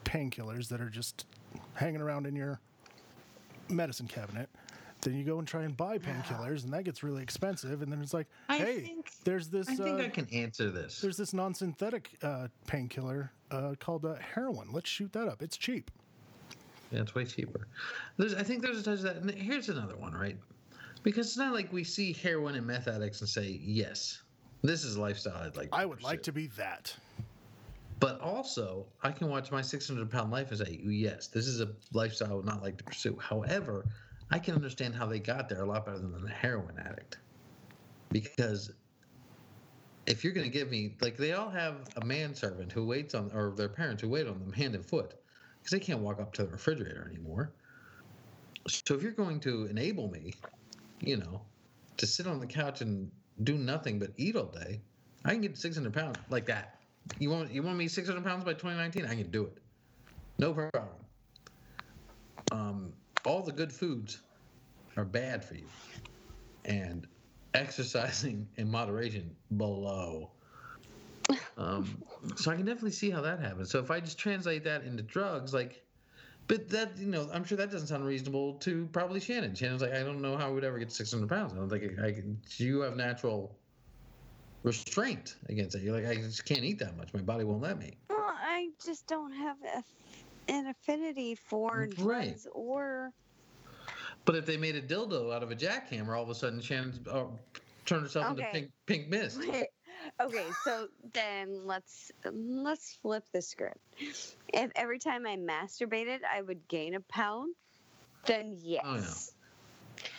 painkillers that are just hanging around in your medicine cabinet. Then you go and try and buy painkillers, and that gets really expensive. And then it's like, I hey, think- there's this I think uh, I can answer this. there's this non-synthetic uh, painkiller uh, called uh, heroin. Let's shoot that up. It's cheap. Yeah, it's way cheaper. There's, I think there's a touch of that. And here's another one, right? Because it's not like we see heroin and meth addicts and say, yes, this is a lifestyle I'd like. To I would like to be that. But also, I can watch my 600 pound life and say, yes, this is a lifestyle I would not like to pursue. However, I can understand how they got there a lot better than a heroin addict. Because if you're going to give me, like, they all have a manservant who waits on, or their parents who wait on them hand and foot, because they can't walk up to the refrigerator anymore. So if you're going to enable me, you know, to sit on the couch and do nothing but eat all day, I can get 600 pounds like that. You want you want me 600 pounds by 2019? I can do it. No problem. Um, all the good foods are bad for you, and exercising in moderation below. Um, so I can definitely see how that happens. So if I just translate that into drugs, like, but that you know, I'm sure that doesn't sound reasonable to probably Shannon. Shannon's like, I don't know how I would ever get 600 pounds. I don't think I can. You have natural restraint against it. You're like, I just can't eat that much. My body won't let me. Well, I just don't have a, an affinity for Right. drugs or But if they made a dildo out of a jackhammer, all of a sudden Shannon uh, turned herself into pink pink mist. Wait, okay, so then let's let's flip the script. If every time I masturbated I would gain a pound, then yes. Oh.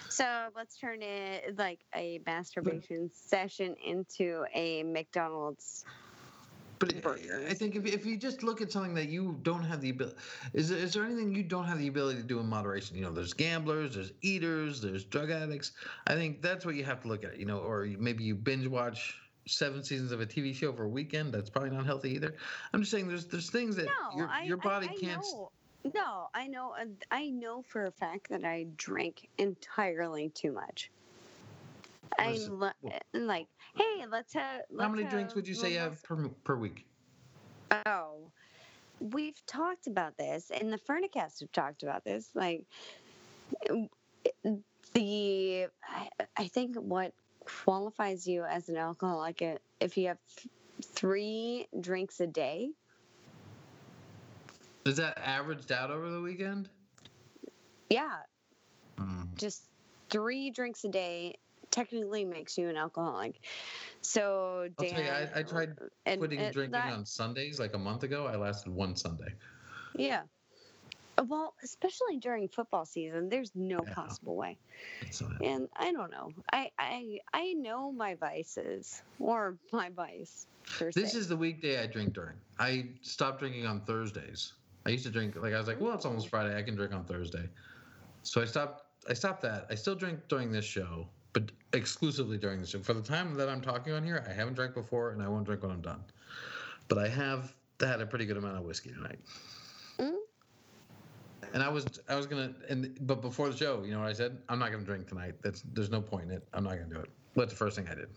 So let's turn it like a masturbation session into a McDonald's. But I- I think if, if you just look at something that you don't have the ability, is there, is there anything you don't have the ability to do in moderation? You know, there's gamblers, there's eaters, there's drug addicts. I think that's what you have to look at. You know, or maybe you binge watch seven seasons of a TV show for a weekend. That's probably not healthy either. I'm just saying there's there's things that No, your your I- body I can't. s- Know. No, I know. I know for a fact that I drink entirely too much. I'm Listen, like, hey, let's have. How many let's drinks would you say you have per per week? Oh, we've talked about this, and the Furnicast have talked about this. Like, the I, I think what qualifies you as an alcoholic if you have th- three drinks a day. Is that averaged out over the weekend? Yeah, Mm. just three drinks a day technically makes you an alcoholic. So tell you, Dan, I, I tried and, quitting and drinking that- on Sundays like a month ago. I lasted one Sunday. yeah. Uh, Well, especially during football season, there's no Yeah. possible way. And I don't know. I I I know my vices or my vice. This is the weekday I drink during. I stopped drinking on Thursdays. I used to drink like I was like, well, it's almost Friday. I can drink on Thursday. So I stopped. I stopped that. I still drink during this show, but exclusively during the show. For the time that I'm talking on here, I haven't drank before, and I won't drink when I'm done. But I have had a pretty good amount of whiskey tonight. Mm. And I was I was gonna and but before the show, you know what I said? I'm not gonna drink tonight. That's there's no point in it. I'm not gonna do it. That's the first thing I did.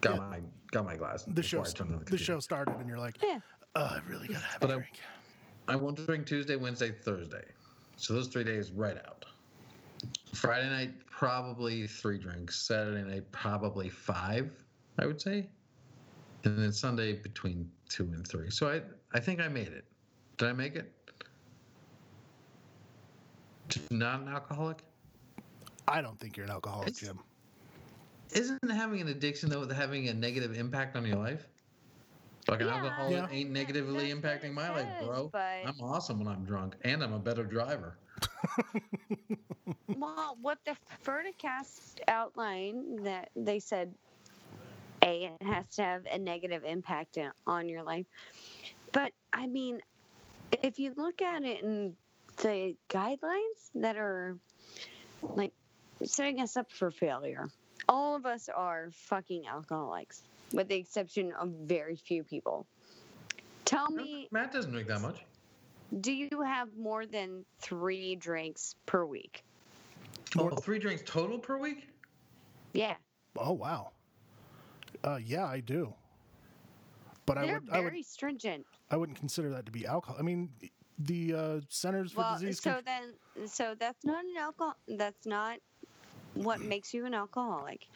Got Yeah. my got my glass. The show before I turned on the the show started, and you're like, Yeah. oh, I really gotta have But a I- drink. I won't drink Tuesday, Wednesday, Thursday. So those three days right out. Friday night, probably three drinks. Saturday night, probably five, I would say. And then Sunday between two and three. So I I think I made it. Did I make it? Not an alcoholic? I don't think you're an alcoholic, It's- Jim. Isn't having an addiction though having a negative impact on your life? Like an Yeah, alcohol Yeah. ain't negatively That's impacting it my life, bro. but- I'm awesome when I'm drunk, and I'm a better driver. Well, what the Furnicast outlined that they said, a it has to have a negative impact on your life, but I mean, if you look at it in the guidelines that are like setting us up for failure, all of us are fucking alcoholics, with the exception of very few people. Tell me, Matt doesn't drink that much. do you have more than three drinks per week? Oh, three drinks total per week? Yeah. Oh wow. Uh, yeah, I do. But I They're would, I very would, stringent. I wouldn't consider that to be alcohol. I mean, the uh, Centers for Well, Disease. so Con- then, so that's not an alcohol. That's not what makes you an alcoholic.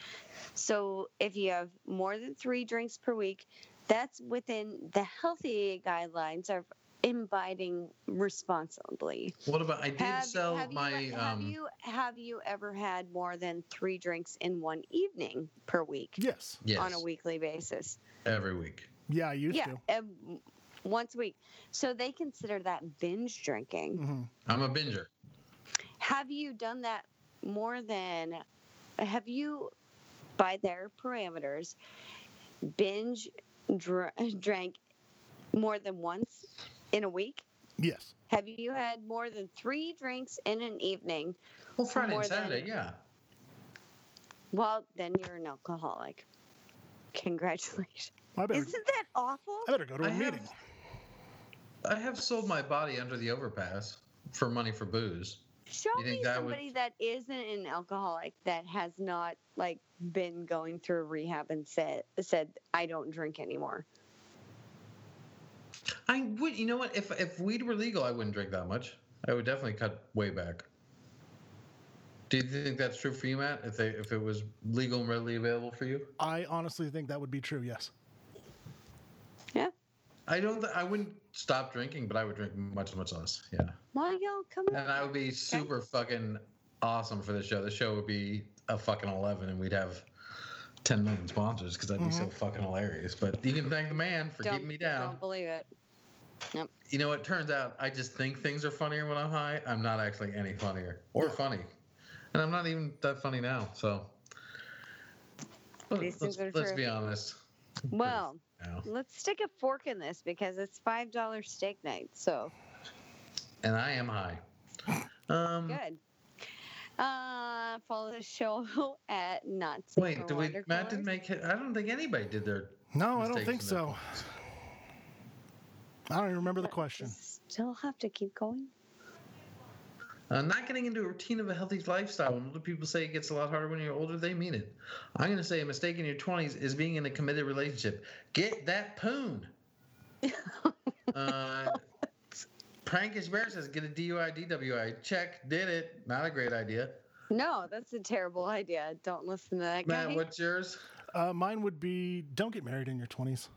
So if you have more than three drinks per week, that's within the healthy guidelines of imbibing responsibly. What about I did Have, sell have my you, have um you have you ever had more than three drinks in one evening per week yes. yes, on a weekly basis? every week. Yeah, I used yeah, to. um, once a week. So they consider that binge drinking. hmm I'm a binger. Have you done that more than? Have you, by their parameters, binge dr- drank more than once in a week? Yes. Have you had more than three drinks in an evening? Well, Friday More and than- Saturday, yeah. Well, then you're an alcoholic. Congratulations. I better, Isn't that awful? I better go to a I have- meeting. I have sold my body under the overpass for money for booze. Show me that would- somebody that isn't an alcoholic that has not like been going through rehab and said said I don't drink anymore. I would, you know what? If if weed were legal, I wouldn't drink that much. I would definitely cut way back. Do you think that's true for you, Matt? If they if it was legal and readily available for you? I honestly think that would be true. Yes. Yeah. I don't. Th- I wouldn't stop drinking, but I would drink much much less. Yeah, Well, y'all come and I would be super fucking awesome for the show. The show would be a fucking eleven, and we'd have. 10 million sponsors because that'd be so mm-hmm. fucking hilarious. But you can thank the man for don't, keeping me down. Don't believe it. You know, it turns out I just think things are funnier when I'm high. I'm not actually any funnier or funny. And I'm not even that funny now. So These let's, things are let's true. be honest. Well, Now. let's stick a fork in this because it's five dollar steak night. So And I am high. Um, good. Uh, follow the show at not Safe wait, for do we? Matt Watercoolers. didn't make it. I don't think anybody did their. No, I don't think so. points. I don't even remember the question. Still have to keep going. Uh, not getting into a routine of a healthy lifestyle. When older people say it gets a lot harder when you're older, they mean it. I'm going to say a mistake in your 20s is being in a committed relationship. Get that poon. uh, Prankish Bear says get a DUI, DWI. Check, did it. Not a great idea. No, that's a terrible idea. Don't listen to that guy. Matt, what's yours? Uh, mine would be don't get married in your 20s.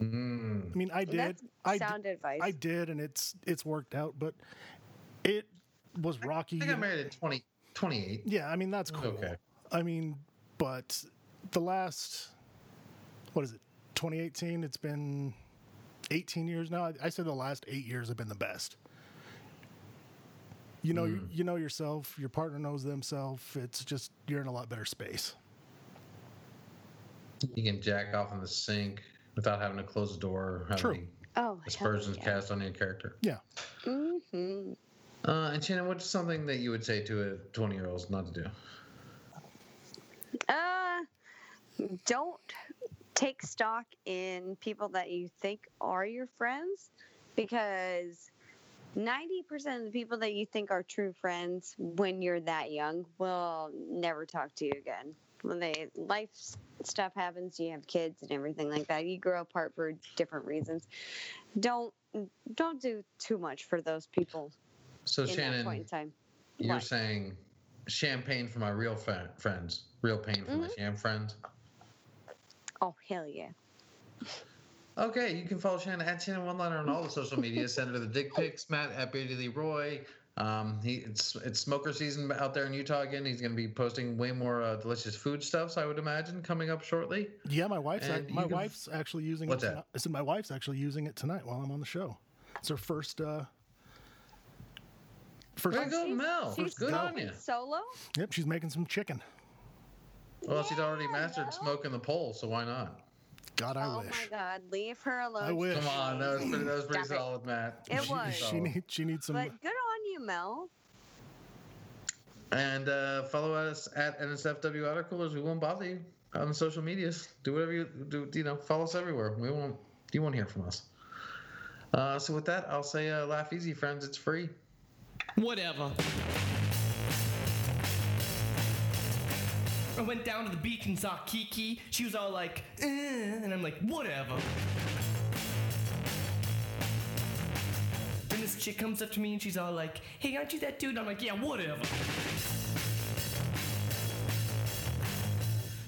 Mm. I mean, I did. That's I d- sound advice. I did, and it's it's worked out, but it was rocky. I got married at 20, 28. Yeah, I mean that's cool. Okay. I mean, but the last what is it? 2018. It's been 18 years now. I, I say the last eight years have been the best. You know, Hmm. you know yourself. Your partner knows themselves. It's just you're in a lot better space. You can jack off in the sink without having to close the door or have True. any oh, aspersions cast on your character. Yeah. hmm Uh, and Shannon, what's something that you would say to a 20 year old not to do? Uh, don't take stock in people that you think are your friends because 90% of the people that you think are true friends when you're that young will never talk to you again. When they life stuff happens, you have kids and everything like that. You grow apart for different reasons. Don't don't do too much for those people So, in that Shannon, point in time. you're What? saying champagne for my real fa- friends, real pain for my Mm-hmm. sham friends. Oh hell yeah! Okay, you can follow Shannon at Shannon One Liner on all the social media. Send her the dick pics. Matt at Beardy Leroy. Um, he it's it's smoker season out there in Utah again. He's going to be posting way more uh, delicious food stuffs, I would imagine, coming up shortly. Yeah, my wife's And my you can- wife's actually using What's it. that? Tonight. I said my wife's actually using it tonight while I'm on the show. It's her first uh first Way to go, She's- Mel. she's Good on you. Solo? Yep, she's making some chicken. Well, she's already mastered Mel. smoking the pole, so why not? God, I oh wish. Oh my god, leave her alone. I wish. Come on, that was pretty, that was pretty Stop it. solid, Matt. It she, was. she needs she needs some But good on you, Mel. And uh, follow us at NSFW Water Coolers. We won't bother you on the social medias. Do whatever you do. You know, follow us everywhere. We won't. You won't hear from us. Uh, so with that, I'll say, uh, laugh easy, friends. It's free. Whatever. I went down to the beach and saw Kiki. She was all like, eh, and I'm like, whatever. Then this chick comes up to me and she's all like, hey, aren't you that dude? I'm like, yeah, whatever.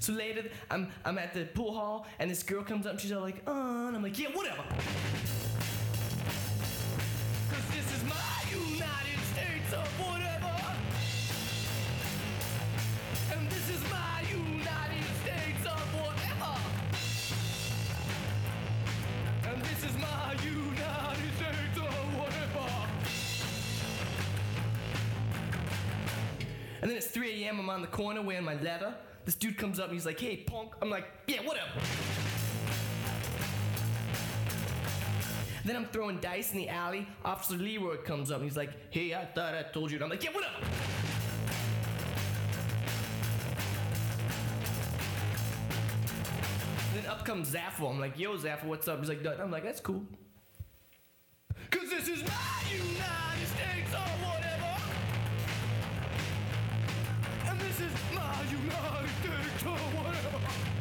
So later, I'm I'm at the pool hall and this girl comes up and she's all like, uh, and I'm like, yeah, whatever. And then it's 3 a.m. I'm on the corner wearing my leather. This dude comes up and he's like, hey, punk. I'm like, yeah, whatever. Then I'm throwing dice in the alley. Officer Leroy comes up and he's like, "Hey, I thought I told you." And I'm like, "Yeah, what up?" Then up comes Zaffo. I'm like, "Yo, Zaffo, what's up?" He's like, "Dud." I'm like, "That's cool." Cause this is my United States or whatever. This is my United whatever.